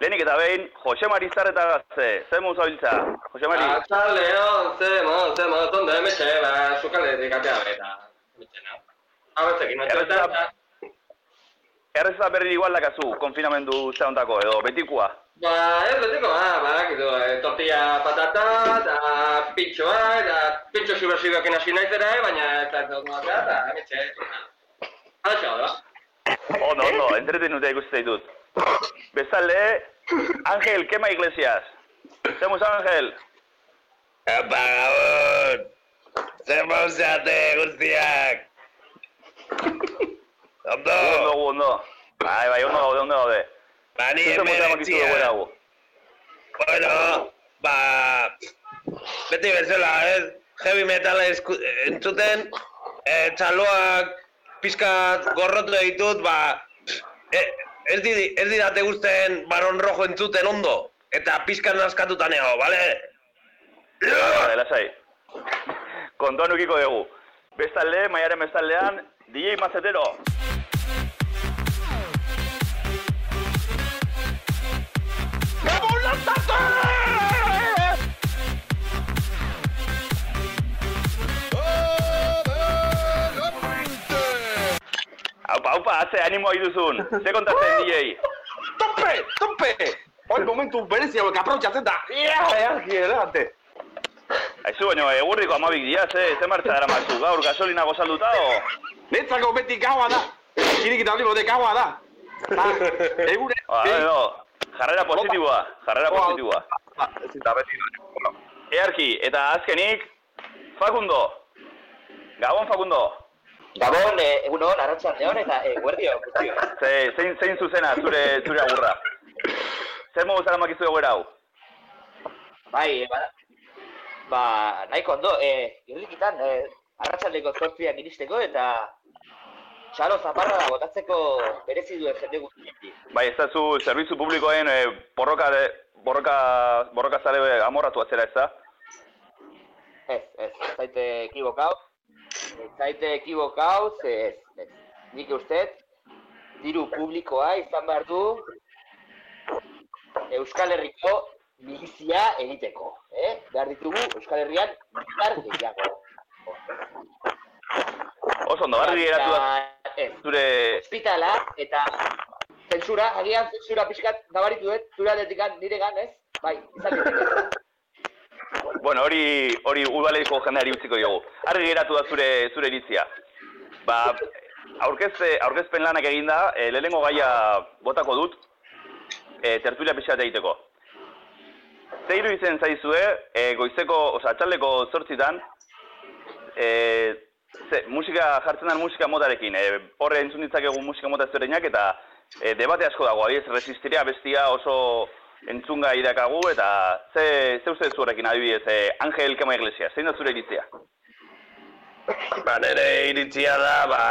Lehenik eta behin, Jose Mari Zarreta gazte, zer mozu zabiltza? Jose Mari? Arratsaldeon, ze mo, ze mo, zonde emetxe, ba, sukaldetik atea beta. Emetxena. Abertzekin, Errezeta, errezeta berri igual dakazu, konfinamendu zehontako edo, betikoa. Ba, ez betiko, ba, badakizu, eh, tortilla patata, eta pintxoa, eta pintxo subversiboekin hasi naizera, eh, baina ez da ez dut matea, eta emetxe. Hala da. Ondo, ondo, entretenuta ikusten ditut. Bestalde, Ángel, Kema Iglesias. Zemos Ángel. Apa, gabon! Zer mauzate guztiak! Ondo! Ondo, ondo. Bai, bai, ondo gaude, ondo gaude. Ba, ni Zuzen mota emakizu emeretzia. Bueno, ba... Beti bezala, ez? Heavy metal esku, entzuten, e, txaloak pizkat gorrotu ditut, ba... E, ez, di, ez didate guzten baron rojo entzuten ondo. Eta pizkat naskatuta neo, bale? Vale, lasai. Kontuan ukiko dugu. Bestalde, maiaren bestaldean, DJ Mazetero. Aupa, aupa, ze animoa iduzun. Ze kontatzen, DJ? Tope, tope! Hoi momentu berezia hauek aprotxatzen da. Ia, earki, elegante. Aizu, baino, egurriko amabik dira, ze, ze martza dara mazu, gaur gasolina gozalduta, o? Netzako beti gaua da. Txirik eta olibo de gaua da. Egure, Ba, no, jarrera positiboa, jarrera positiboa. Ezin da beti. Earki, eta azkenik, Facundo. Gabon, Facundo. Gabon, eh, egunon, arratsaldeon eta eh, guardio guztio. Ze, zein, zein zuzena zure, zure agurra? Zer modu zara makizu egoera hau? Bai, eh, ba, ba, nahiko ondo, eh, irrikitan, eh, arratsaldeko zortziak iristeko eta txalo zaparra botatzeko berezi duen jende guztiekin. Bai, ez da zu zerbitzu publikoen eh, borroka, borroka, borroka zale amorratu atzera ez da? Ez, ez, ez zaite ekibokau, ez zaite ekibokau, ez, ez. Nik ustez, diru publikoa izan behar du Euskal Herriko milizia egiteko, eh? Behar ditugu Euskal Herrian militar gehiago. Oso ondo, barri geratu da zure... ospitala eta zentsura, agian zentsura pixkat nabaritu dut, zure aldetikan nire gan, ez? Bai, izan. Bueno, hori hori udaleko jendeari utziko diogu. Argi geratu da zure zure iritzia. Ba, aurkezte aurkezpen lanak eginda, e, lehenengo gaia botako dut e, tertulia pixat egiteko. Ze iruditzen zaizue, e, goizeko, osea, atxaldeko zortzitan, e, ze, musika jartzen den musika motarekin, e, horre entzun ditzakegu musika mota ezberdinak eta e, debate asko dago, adibidez, resisteria bestia oso entzunga idakagu eta ze, ze uste zu horrekin adibidez, e, Angel Kema Iglesia, zein da zure iritzia? Ba, nire iritzia da, ba...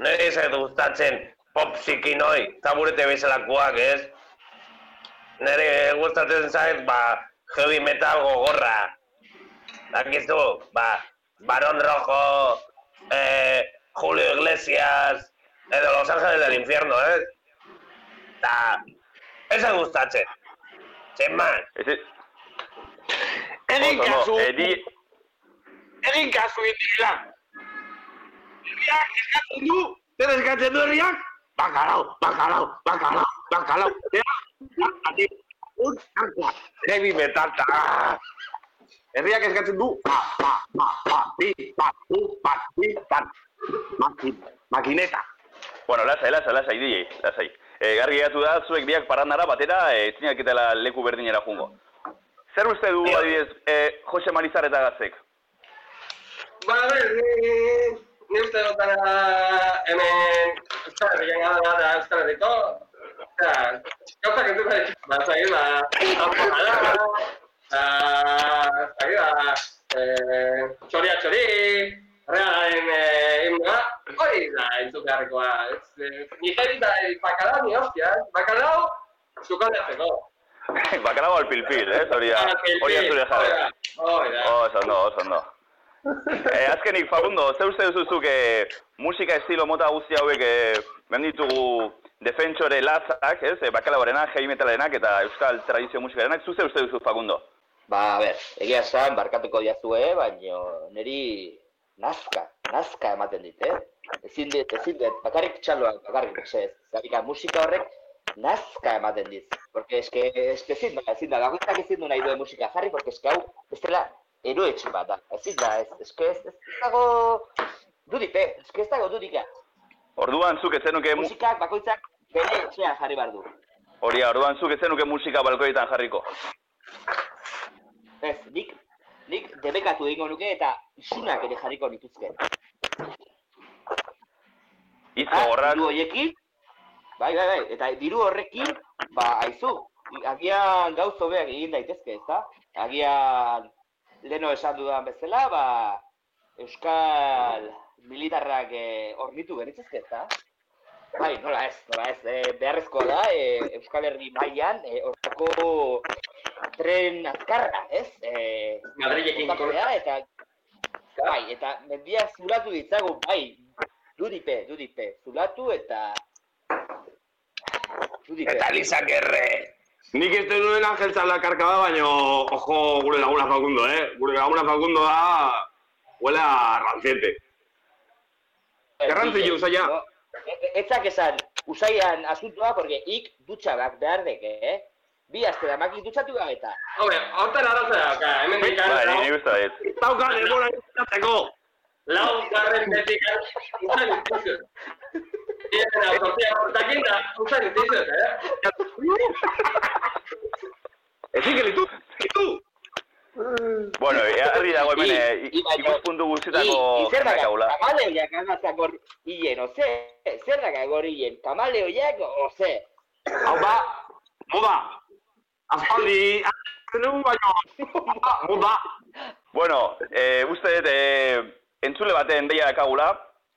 Nire ez gustatzen pop zikinoi, taburete bezalakoak, ez? Nire gustatzen zait, ba, heavy metal gogorra. Dakizu, ba, Barón Rojo, eh, Julio Iglesias, edo Los Ángeles del Infierno, ez? Ta, ez gustatzen. Txeman. Egin Oso, kasu, no, e, di, egin kasu indila. Herriak eskatzen du, zer eskatzen du herriak? Bakalau, bakalau, bakalau, bakalau. Heavy metal, ta. Herriak eskatzen du, pa, pa, pa, pa, pi, pa, pu, pa, pi, pa, makin, makineta. bueno, lasai, lasai, lasai, DJ, lasai. E, garri geratu da, zuek biak parrandara batera, e, etzinaketela leku berdinera jungo. Zer uste du, adibidez, e, Jose Marizar eta gazek? Ba, a ber, ni, ni uste dut dara hemen Euskal Herrian gara da Euskal Herriko. Gauzak entzun da, ba, zai, ba, alfa da, ba, zai, ba, eh, txoria txori, regalaren eh, himnoa, hori da entzun beharrekoa. Ez, eh, Ni jeri da, bakalau, ni hostia, bakalau, sukaldatzeko. Bakalau al pilpil, eh, hori da, hori. Hori da. Oh, oso ondo, oso ondo. E, azkenik, Facundo, ze uste duzuzuk e, musika estilo mota guzti hauek e, menditugu defentsore latzak, ez? E, bakalauarenak, heavy metalenak eta euskal tradizio musikarenak, zu ze uste duzu, Facundo? Ba, a ber, egia esan, barkatuko diazue, baino niri nazka, nazka ematen dit, eh? Ezin dit, ezin dit, bakarrik txaloak, bakarrik, ez, zarika, musika horrek nazka ematen dit. Porque eske, eske ezin da, ezin da, bakoitzak ezin du nahi duen musika jarri, porque eske hau, bestela, eroetxe bat da, ezin da, ez, eske ez, ez, dago dudik, eh? eske ez dago dudika. Orduan zuk ez zenuke mu... Musikak, bakoitzak, bere etxean jarri behar du. Hori, orduan zuk ez zenuke musika balkoietan jarriko. Ez, nik, nik debekatu egingo nuke eta isunak ere jarriko nituzke. Hitz gogorrak. Diru horiekin, bai, bai, bai, eta diru horrekin, ba, aizu, agian gauz hobeak egin daitezke, ezta? Agian, leno esan dudan bezala, ba, Euskal militarrak eh, ornitu genitzezke, ezta? Bai, nola ez, nola ez, eh, beharrezkoa da, eh, Euskal Herri mailan eh, hortako tren azkarra, ez? Eh, Madrilekin eta Bai, eta mendiak zulatu ditzagun, bai. Dudipe, dudipe. Zulatu eta... Dudipe. Eta Lisa Gerre. Nik ez nuen Angel Zalakarka da, baina ojo gure laguna Facundo, eh? Gure laguna Facundo da... Huele a ranciete. Errantzi jo, usaia. Etzak esan, usaian asuntoa, porque ik dutxa bak behar deke, eh? Bi aste da maki dutxatu gabe eta. Hombre, hortan arrazoa dauka, hemen dikan. Bai, ni gusta dit. Dauka, demora izateko. Lau garren betik, usan intizut. Bien, autopsia hortakin da, usan intizut, eh? Ezin gelitu, gelitu. Bueno, herri dago hemen eh, i- ikuspuntu guztietako zer da, kaula. kamaleoiak agazak hor hien, oze? Zer da gor hien, kamaleoiak, oze? Hau ba, moda. Aspaldi, zenun baino, moda, moda. Bueno, eh, uste dut, eh, entzule baten deia dakagula,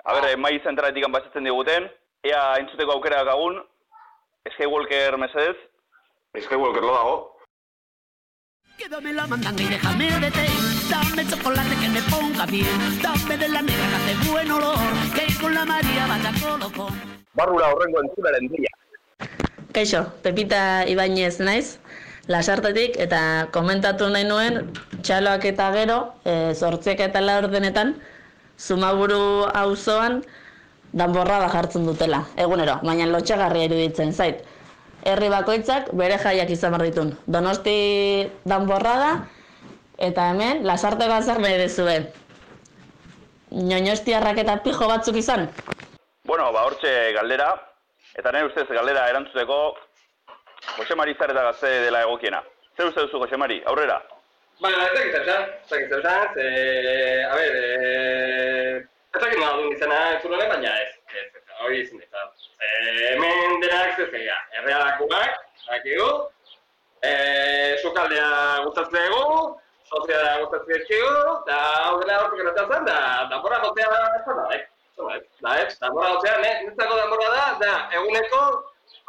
a ber, eh, mai zentraletik basatzen diguten, ea entzuteko aukera dakagun, Skywalker mesedez. Skywalker lo dago. Quédame la mandanga y déjame de té. Dame chocolate que me ponga bien. Dame de la negra que hace buen olor. Que con la María vaya colocón. Barrura horrengo entzularen deia. Kaixo, Pepita Ibañez naiz, lasartetik, eta komentatu nahi nuen, txaloak eta gero, e, zortziak eta laurdenetan, zumaburu auzoan danborrada jartzen dutela, egunero, baina lotxagarria iruditzen zait. Herri bakoitzak bere jaiak izan behar ditun. Donosti danborrada, eta hemen lasarte bazar nahi dezue. Ñoñostiarrak eta pijo batzuk izan. Bueno, ba, hortxe galdera, eta nire ustez galdera erantzuteko Jose Mari Zareta gazte dela egokiena. Zer uste duzu, Jose Mari? Aurrera? Baina, ez dakit zer esan, ez dakit zer esan, ze... A ber, eh... Ez dakit nola duen izena entzulone, baina ez, ez, ez, hori izin izan. Eh, hemen denak zezea, errealakoak, dakigu, eh, sukaldea gustatzen dugu, soziala gustatzen dizkigu, eta hau dela hortik gertatzen, da, danbora gotzea da, ez da, eh? Da, ez, da, ez, danbora gotzea, ne, nintzako danbora da, da, eguneko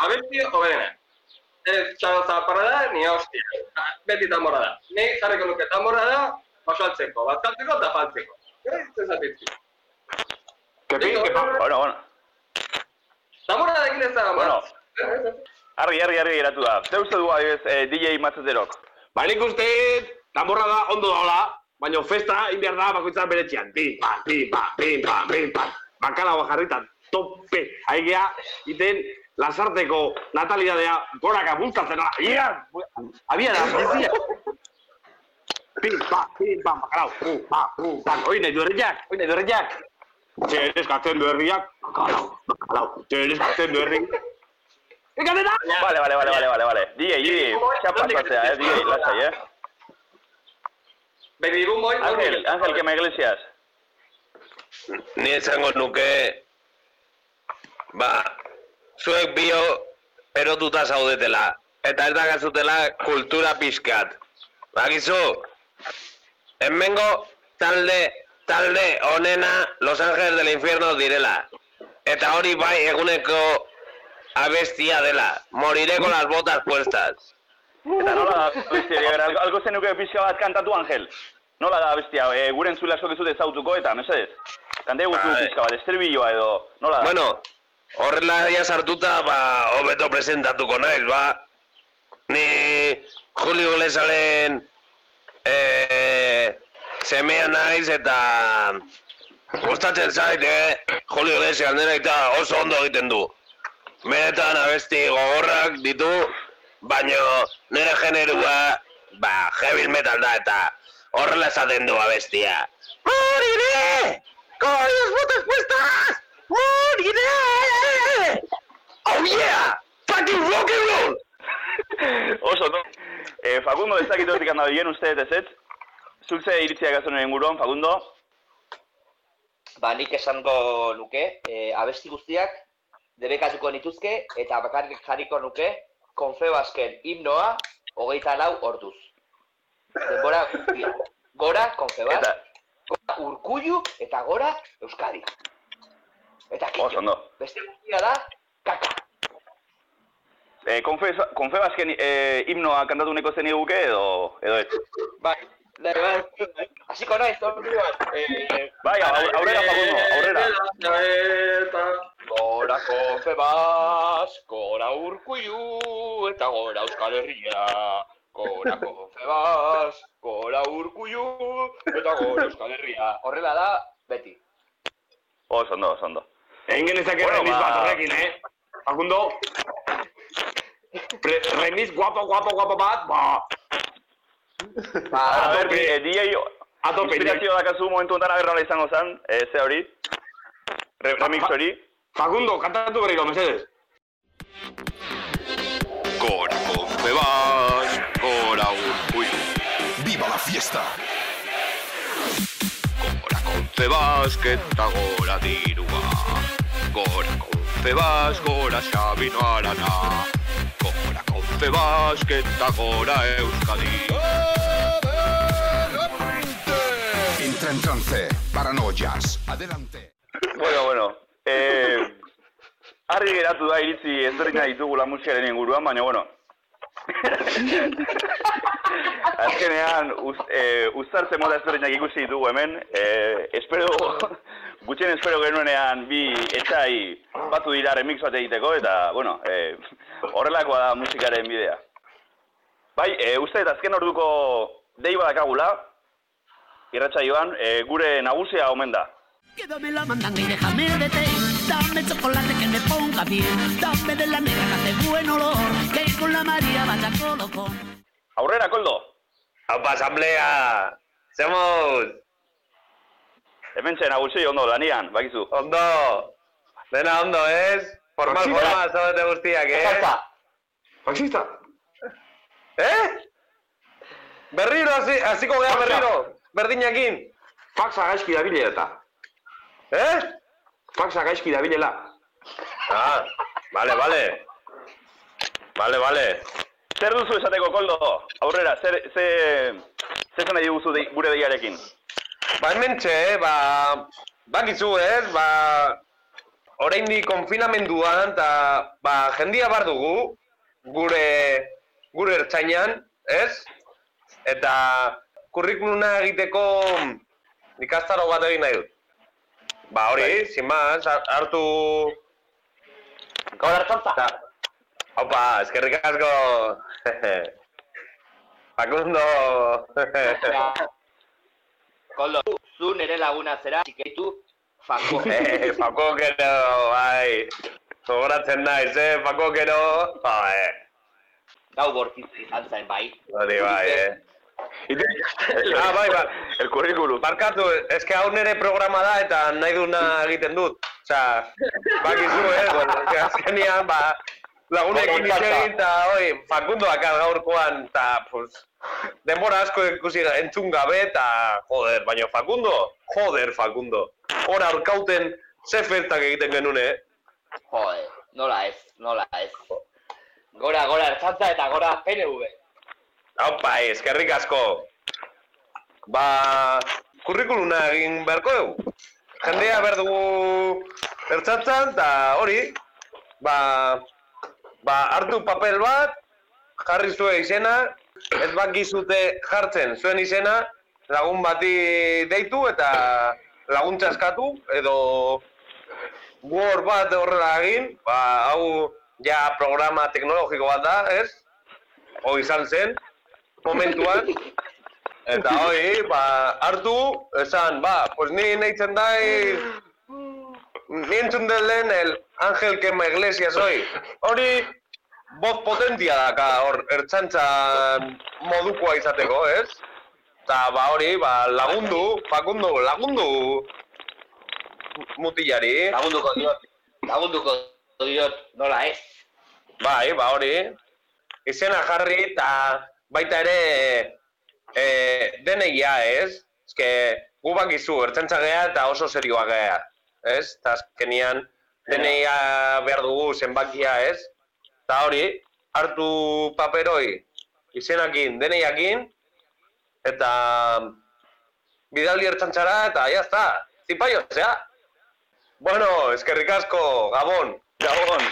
abesti hoberena. Ez txalo zaparra da, ni hostia. Beti tamborra da. Ni jarriko nuke tamborra da, basaltzeko, bazkaltzeko eta faltzeko. Ez zapitzi. Kepi, kepa. Bueno, bueno. Tamborra da egin ez da, Bueno, argi, argi, argi geratu da. Zer uste du adibidez eh, DJ Matzeterok? Ba, nik uste, danborra da ondo daola, baina festa egin behar da bakoitza bere txian. Pim, pam, pim, pam, pim, pam, pim, pam. Bakala bajarrita, tope. Aigea, iten, lasarteko natalidadea goraka bultatzen da. Ia! Abia da, bizia. Pim, pam, pim, pam, bakalau. Pum, pam, pum, pam. Oi, nahi du herriak, oi, nahi du herriak. Txe, eskatzen du herriak. Bakalau, bakalau. Txe, eskatzen du herriak. Vale, vale, vale, vale, vale, vale. DJ, DJ, txapa pasatzea, eh, DJ, lasai, eh. Baby boom boy. Ángel, Ángel, Kema Iglesias. Ni esango nuke, ba, zuek bio erotuta zaudetela. Eta ez dakazutela kultura pixkat. Bakizu, hemengo talde, talde onena Los Ángeles del Infierno direla. Eta hori bai eguneko abestia dela. Moriré con las botas puestas. Eta nola da bestia, algo, zenuke pixka bat kantatu, Ángel? Nola da bestia, e, gure entzule asko ez dute zautuko eta, mesedez? Kante guzu Bai. pixka bat, esterbilloa edo, nola da? Bueno, horrela ja sartuta, ba, hobeto presentatuko naiz, ba. Ni Julio Iglesialen eh, semea naiz eta gustatzen zait, eh? Julio Iglesias nera eta oso ondo egiten du. Benetan abesti gogorrak ditu, baino nire generua, ba, heavy metal da eta horrela esaten du abestia. ¡Moriré! ¡Con las botas puestas! ¡Moriré! ¡Oh yeah! ¡Fucking rock and roll! Oso, no? E, Facundo, ez dakit hortik handa bien, uste ez ez? Zuk ze iritzia gazonen inguruan, Facundo? Ba, nik esango nuke, e, abesti guztiak debekatuko nituzke eta bakarrik jarriko nuke Konfebasken himnoa hogeita lau orduz. Denbora. Gora Konfebas, gora Urkullu eta gora Euskadi. Eta kitxo. No? Beste guztia da, E, konfe, konfebasken e, himnoa kantatu neko zen edo, edo ez? Bai, bai, bai. Hasiko hasiko naiz, orduan. Eh, Bai, au- aurrera, Facundo, aurrera. Gora Confebas, gora Urkuiu, eta gora Euskal Herria. Gora Confebas, gora Urkuiu, eta gora Euskal Herria. Horrela da, beti. Oso ondo, oso ondo. Egin genezake Bueno, remiz ba- bat horrekin, eh? Facundo, Pre, remiz guapo, guapo, guapo bat, ba... A ver, eh, DJ, tope, inspirazio dakazu momentu honetan agerrala izango zen, eh, ze hori? Re, remix hori? Facundo, kantatu berriro, mesedez. Gora Confebas, gora Urkuiu. ¡Viva la fiesta! Gora Confebas, eta gora dirua. Gora Confebas, gora Xabino Arana. Gora Confebas, eta gora Euskadi. Entra en trance, paranoias, adelante. Bueno, bueno. Eh, argi geratu da iritzi ezberdina ditugula musikaren inguruan, baina bueno. Azkenean, uz, eh, uztartze moda ezberdinak ikusi ditugu hemen. Eh, espero, gutxien espero genuenean bi etxai batu dira remix bat egiteko, eta, bueno, eh, horrelakoa da musikaren bidea. Bai, eh, uste eta azken orduko dei badakagula, irratsaioan, eh, gure nagusia omen da. Que dame la mandanga y déjame de té. Dame chocolate que me ponga bien. Dame de la negra que hace buen olor. Que con la María vaya colocón. Aurrera, Koldo! Haupa, asamblea! Zemuz! Hemen txen nagusi ondo, lanian, bakizu. Ondo! Dena ondo, ez? Formal, Faxista. formal, zaudete guztiak, eh? Faxista. Faxista. Eh? Berriro, hasi, hasiko Faxa. berriro. Berdinakin. Faxa gaizki dabile eta. Eh? Faxa gaizki dabilela. Ah, vale, vale. Vale, vale. Zer duzu esateko, Koldo? Aurrera, zer, ze, zer nahi duzu dei- gure deiarekin? Ba, hemen txe, ba, bakizu, ez, ba, oraindik konfinamenduan, eta, ba, jendia bar dugu, gure, gure ertzainan, ez? Eta, kurrikuluna egiteko ikastaro bat egin nahi dut. Ba, hori, sin más, har- hartu... Gaur hartzantza? Opa, eskerrik asko. Facundo. Koldo, zu nere laguna zera, txikeitu, Facu. Eh, Fakokero, bai. Zogoratzen naiz, eh, Fakokero. Bai, Gau bortitz izan zen, bai. hori bai, eh. Ah, bai, bai. El currículum. Barkatu, eske hau nere programa da eta nahi duna egiten dut. Osea, bakizu, eh, azkenean, ba, lagunekin hitz egin eta, oi, Facundo akal gaurkoan, eta, pues, denbora asko ikusi entzun gabe, eta, joder, baina Facundo, joder, Facundo. Hor aurkauten ze festak egiten genuen, eh? Jode, nola ez, nola ez. Gora, gora ertzantza eta gora PNV. Haupa, eskerrik asko. Ba, kurrikuluna egin beharko dugu. Jendea behar dugu ertzatzen, eta hori, ba, ba, hartu papel bat, jarri zuen izena, ez bakizute jartzen zuen izena, lagun bati deitu eta laguntza eskatu, edo Word bat horrela egin, ba, hau ja programa teknologiko bat da, ez? Hoi izan zen, momentuan. Eta hoi, ba, hartu, esan, ba, pues ni nahitzen dai, ni entzun den lehen el Ángel que me iglesia soy. Hori, voz potentia daka hor, ertxantzan modukoa izateko, ez? Eta, ba, hori, ba, lagundu, Facundo, lagundu mutilari. Lagunduko diot, lagunduko diot, nola ez. Bai, ba hori. Izena jarri eta baita ere e, denegia, ez? Eske gu bakizu, ertzentza gea eta oso serioa gea, ez? Eta azkenian deneia behar dugu zenbakia, ez? Eta hori, hartu paperoi izenakin, deneiakin, eta bidali ertzantzara eta jazta, zipaio, zea? Bueno, eskerrik asko, Gabon. Gabon.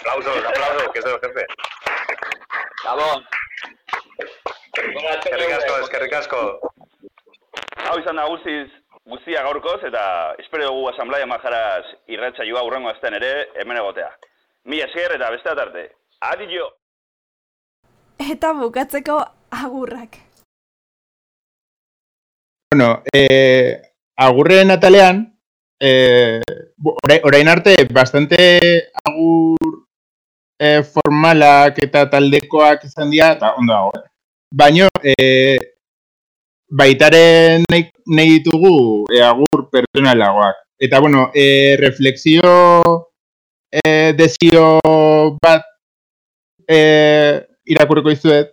Aplausos, aplausos, que el jefe. Gabon. Eskerrik asko, eskerrik asko. hau izan da guztia gaurkoz, eta espero dugu Asamblea Majaraz irratsaioa urrengo azten ere hemen egotea. Mi esker eta beste arte. Adio! Eta bukatzeko agurrak. Bueno, eh, agurren atalean, eh, orain arte, bastante agur eh, formalak eta taldekoak izan dira, eta ondo dago. eh. Baina, eh, baitaren nahi, nahi ditugu eh, agur pertsonalagoak. Eta, bueno, eh, reflexio eh, desio bat eh, irakurriko izuet,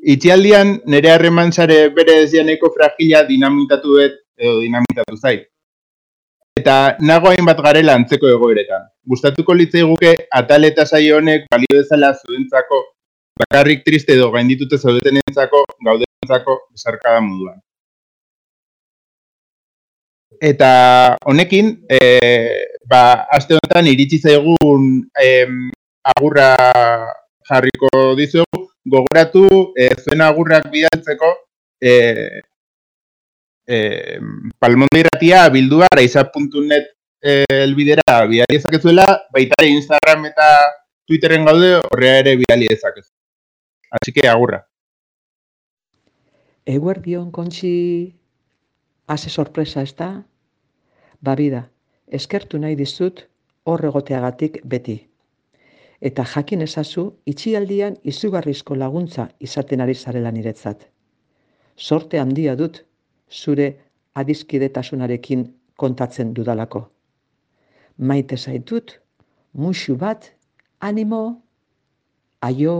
Itxialdian nire harreman sare bere ezianeko fragila dinamitatu dut edo dinamitatu zait. Eta nago hainbat garela antzeko egoeretan. Gustatuko litzaiguke atal eta saio honek balio dezala zuentzako bakarrik triste edo gainditute zaudetenentzako gaudentzako besarkada moduan. Eta honekin, e, ba, aste honetan iritsi zaigun em, agurra jarriko dizuegu, gogoratu e, zuen agurrak bidaltzeko e, e, palmondo bildua araiza.net e, elbidera bidali dezakezuela, baita Instagram eta Twitterren gaude horrea ere bidali dezakezu. Así que agurra. Eguerdion kontxi ase sorpresa, ez da? Babida, eskertu nahi dizut hor egoteagatik beti. Eta jakin ezazu, itxialdian izugarrizko laguntza izaten ari zarela niretzat. Sorte handia dut, zure adiskidetasunarekin kontatzen dudalako. Maite zaitut, musu bat, animo, aio...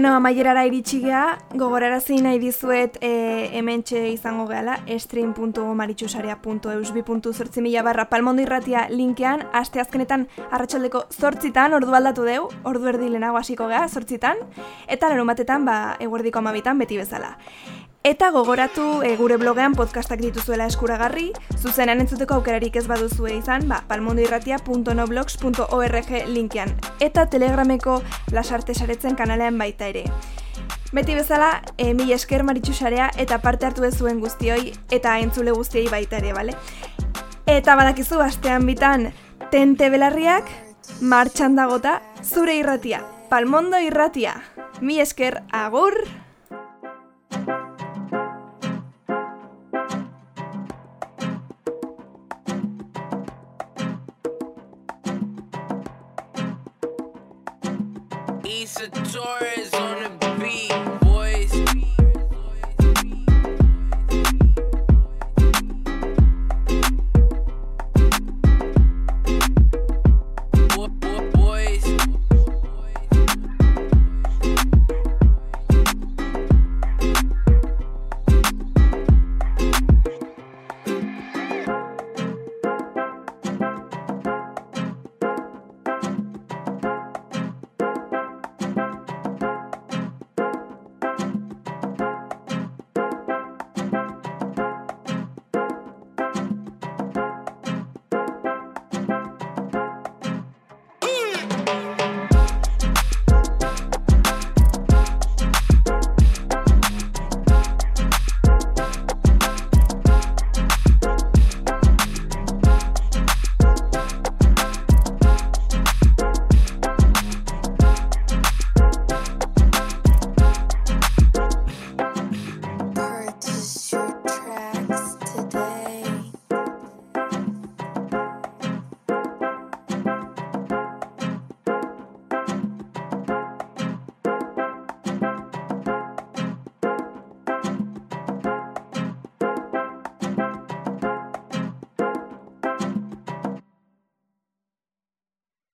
Bueno, amaierara iritsi gea, gogorarazi nahi dizuet e, hementxe izango gehala, stream.maritxusarea.eusbi.zortzi mila barra palmondo irratia linkean, aste azkenetan arratsaldeko zortzitan, ordu aldatu deu, ordu erdi lehenago hasiko gea, zortzitan, eta larumatetan, ba, eguerdiko amabitan beti bezala. Eta gogoratu e, gure blogean podcastak dituzuela eskuragarri, zuzenan entzuteko aukerarik ez baduzue izan, ba, palmondoirratia.noblogs.org linkean. Eta telegrameko lasarte saretzen kanalean baita ere. Beti bezala, e, mila esker maritxusarea eta parte hartu ez zuen guztioi eta entzule guztiei baita ere, bale? Eta badakizu, astean bitan, tente belarriak, martxan dagota, zure irratia, palmondo irratia. Mi esker, agur!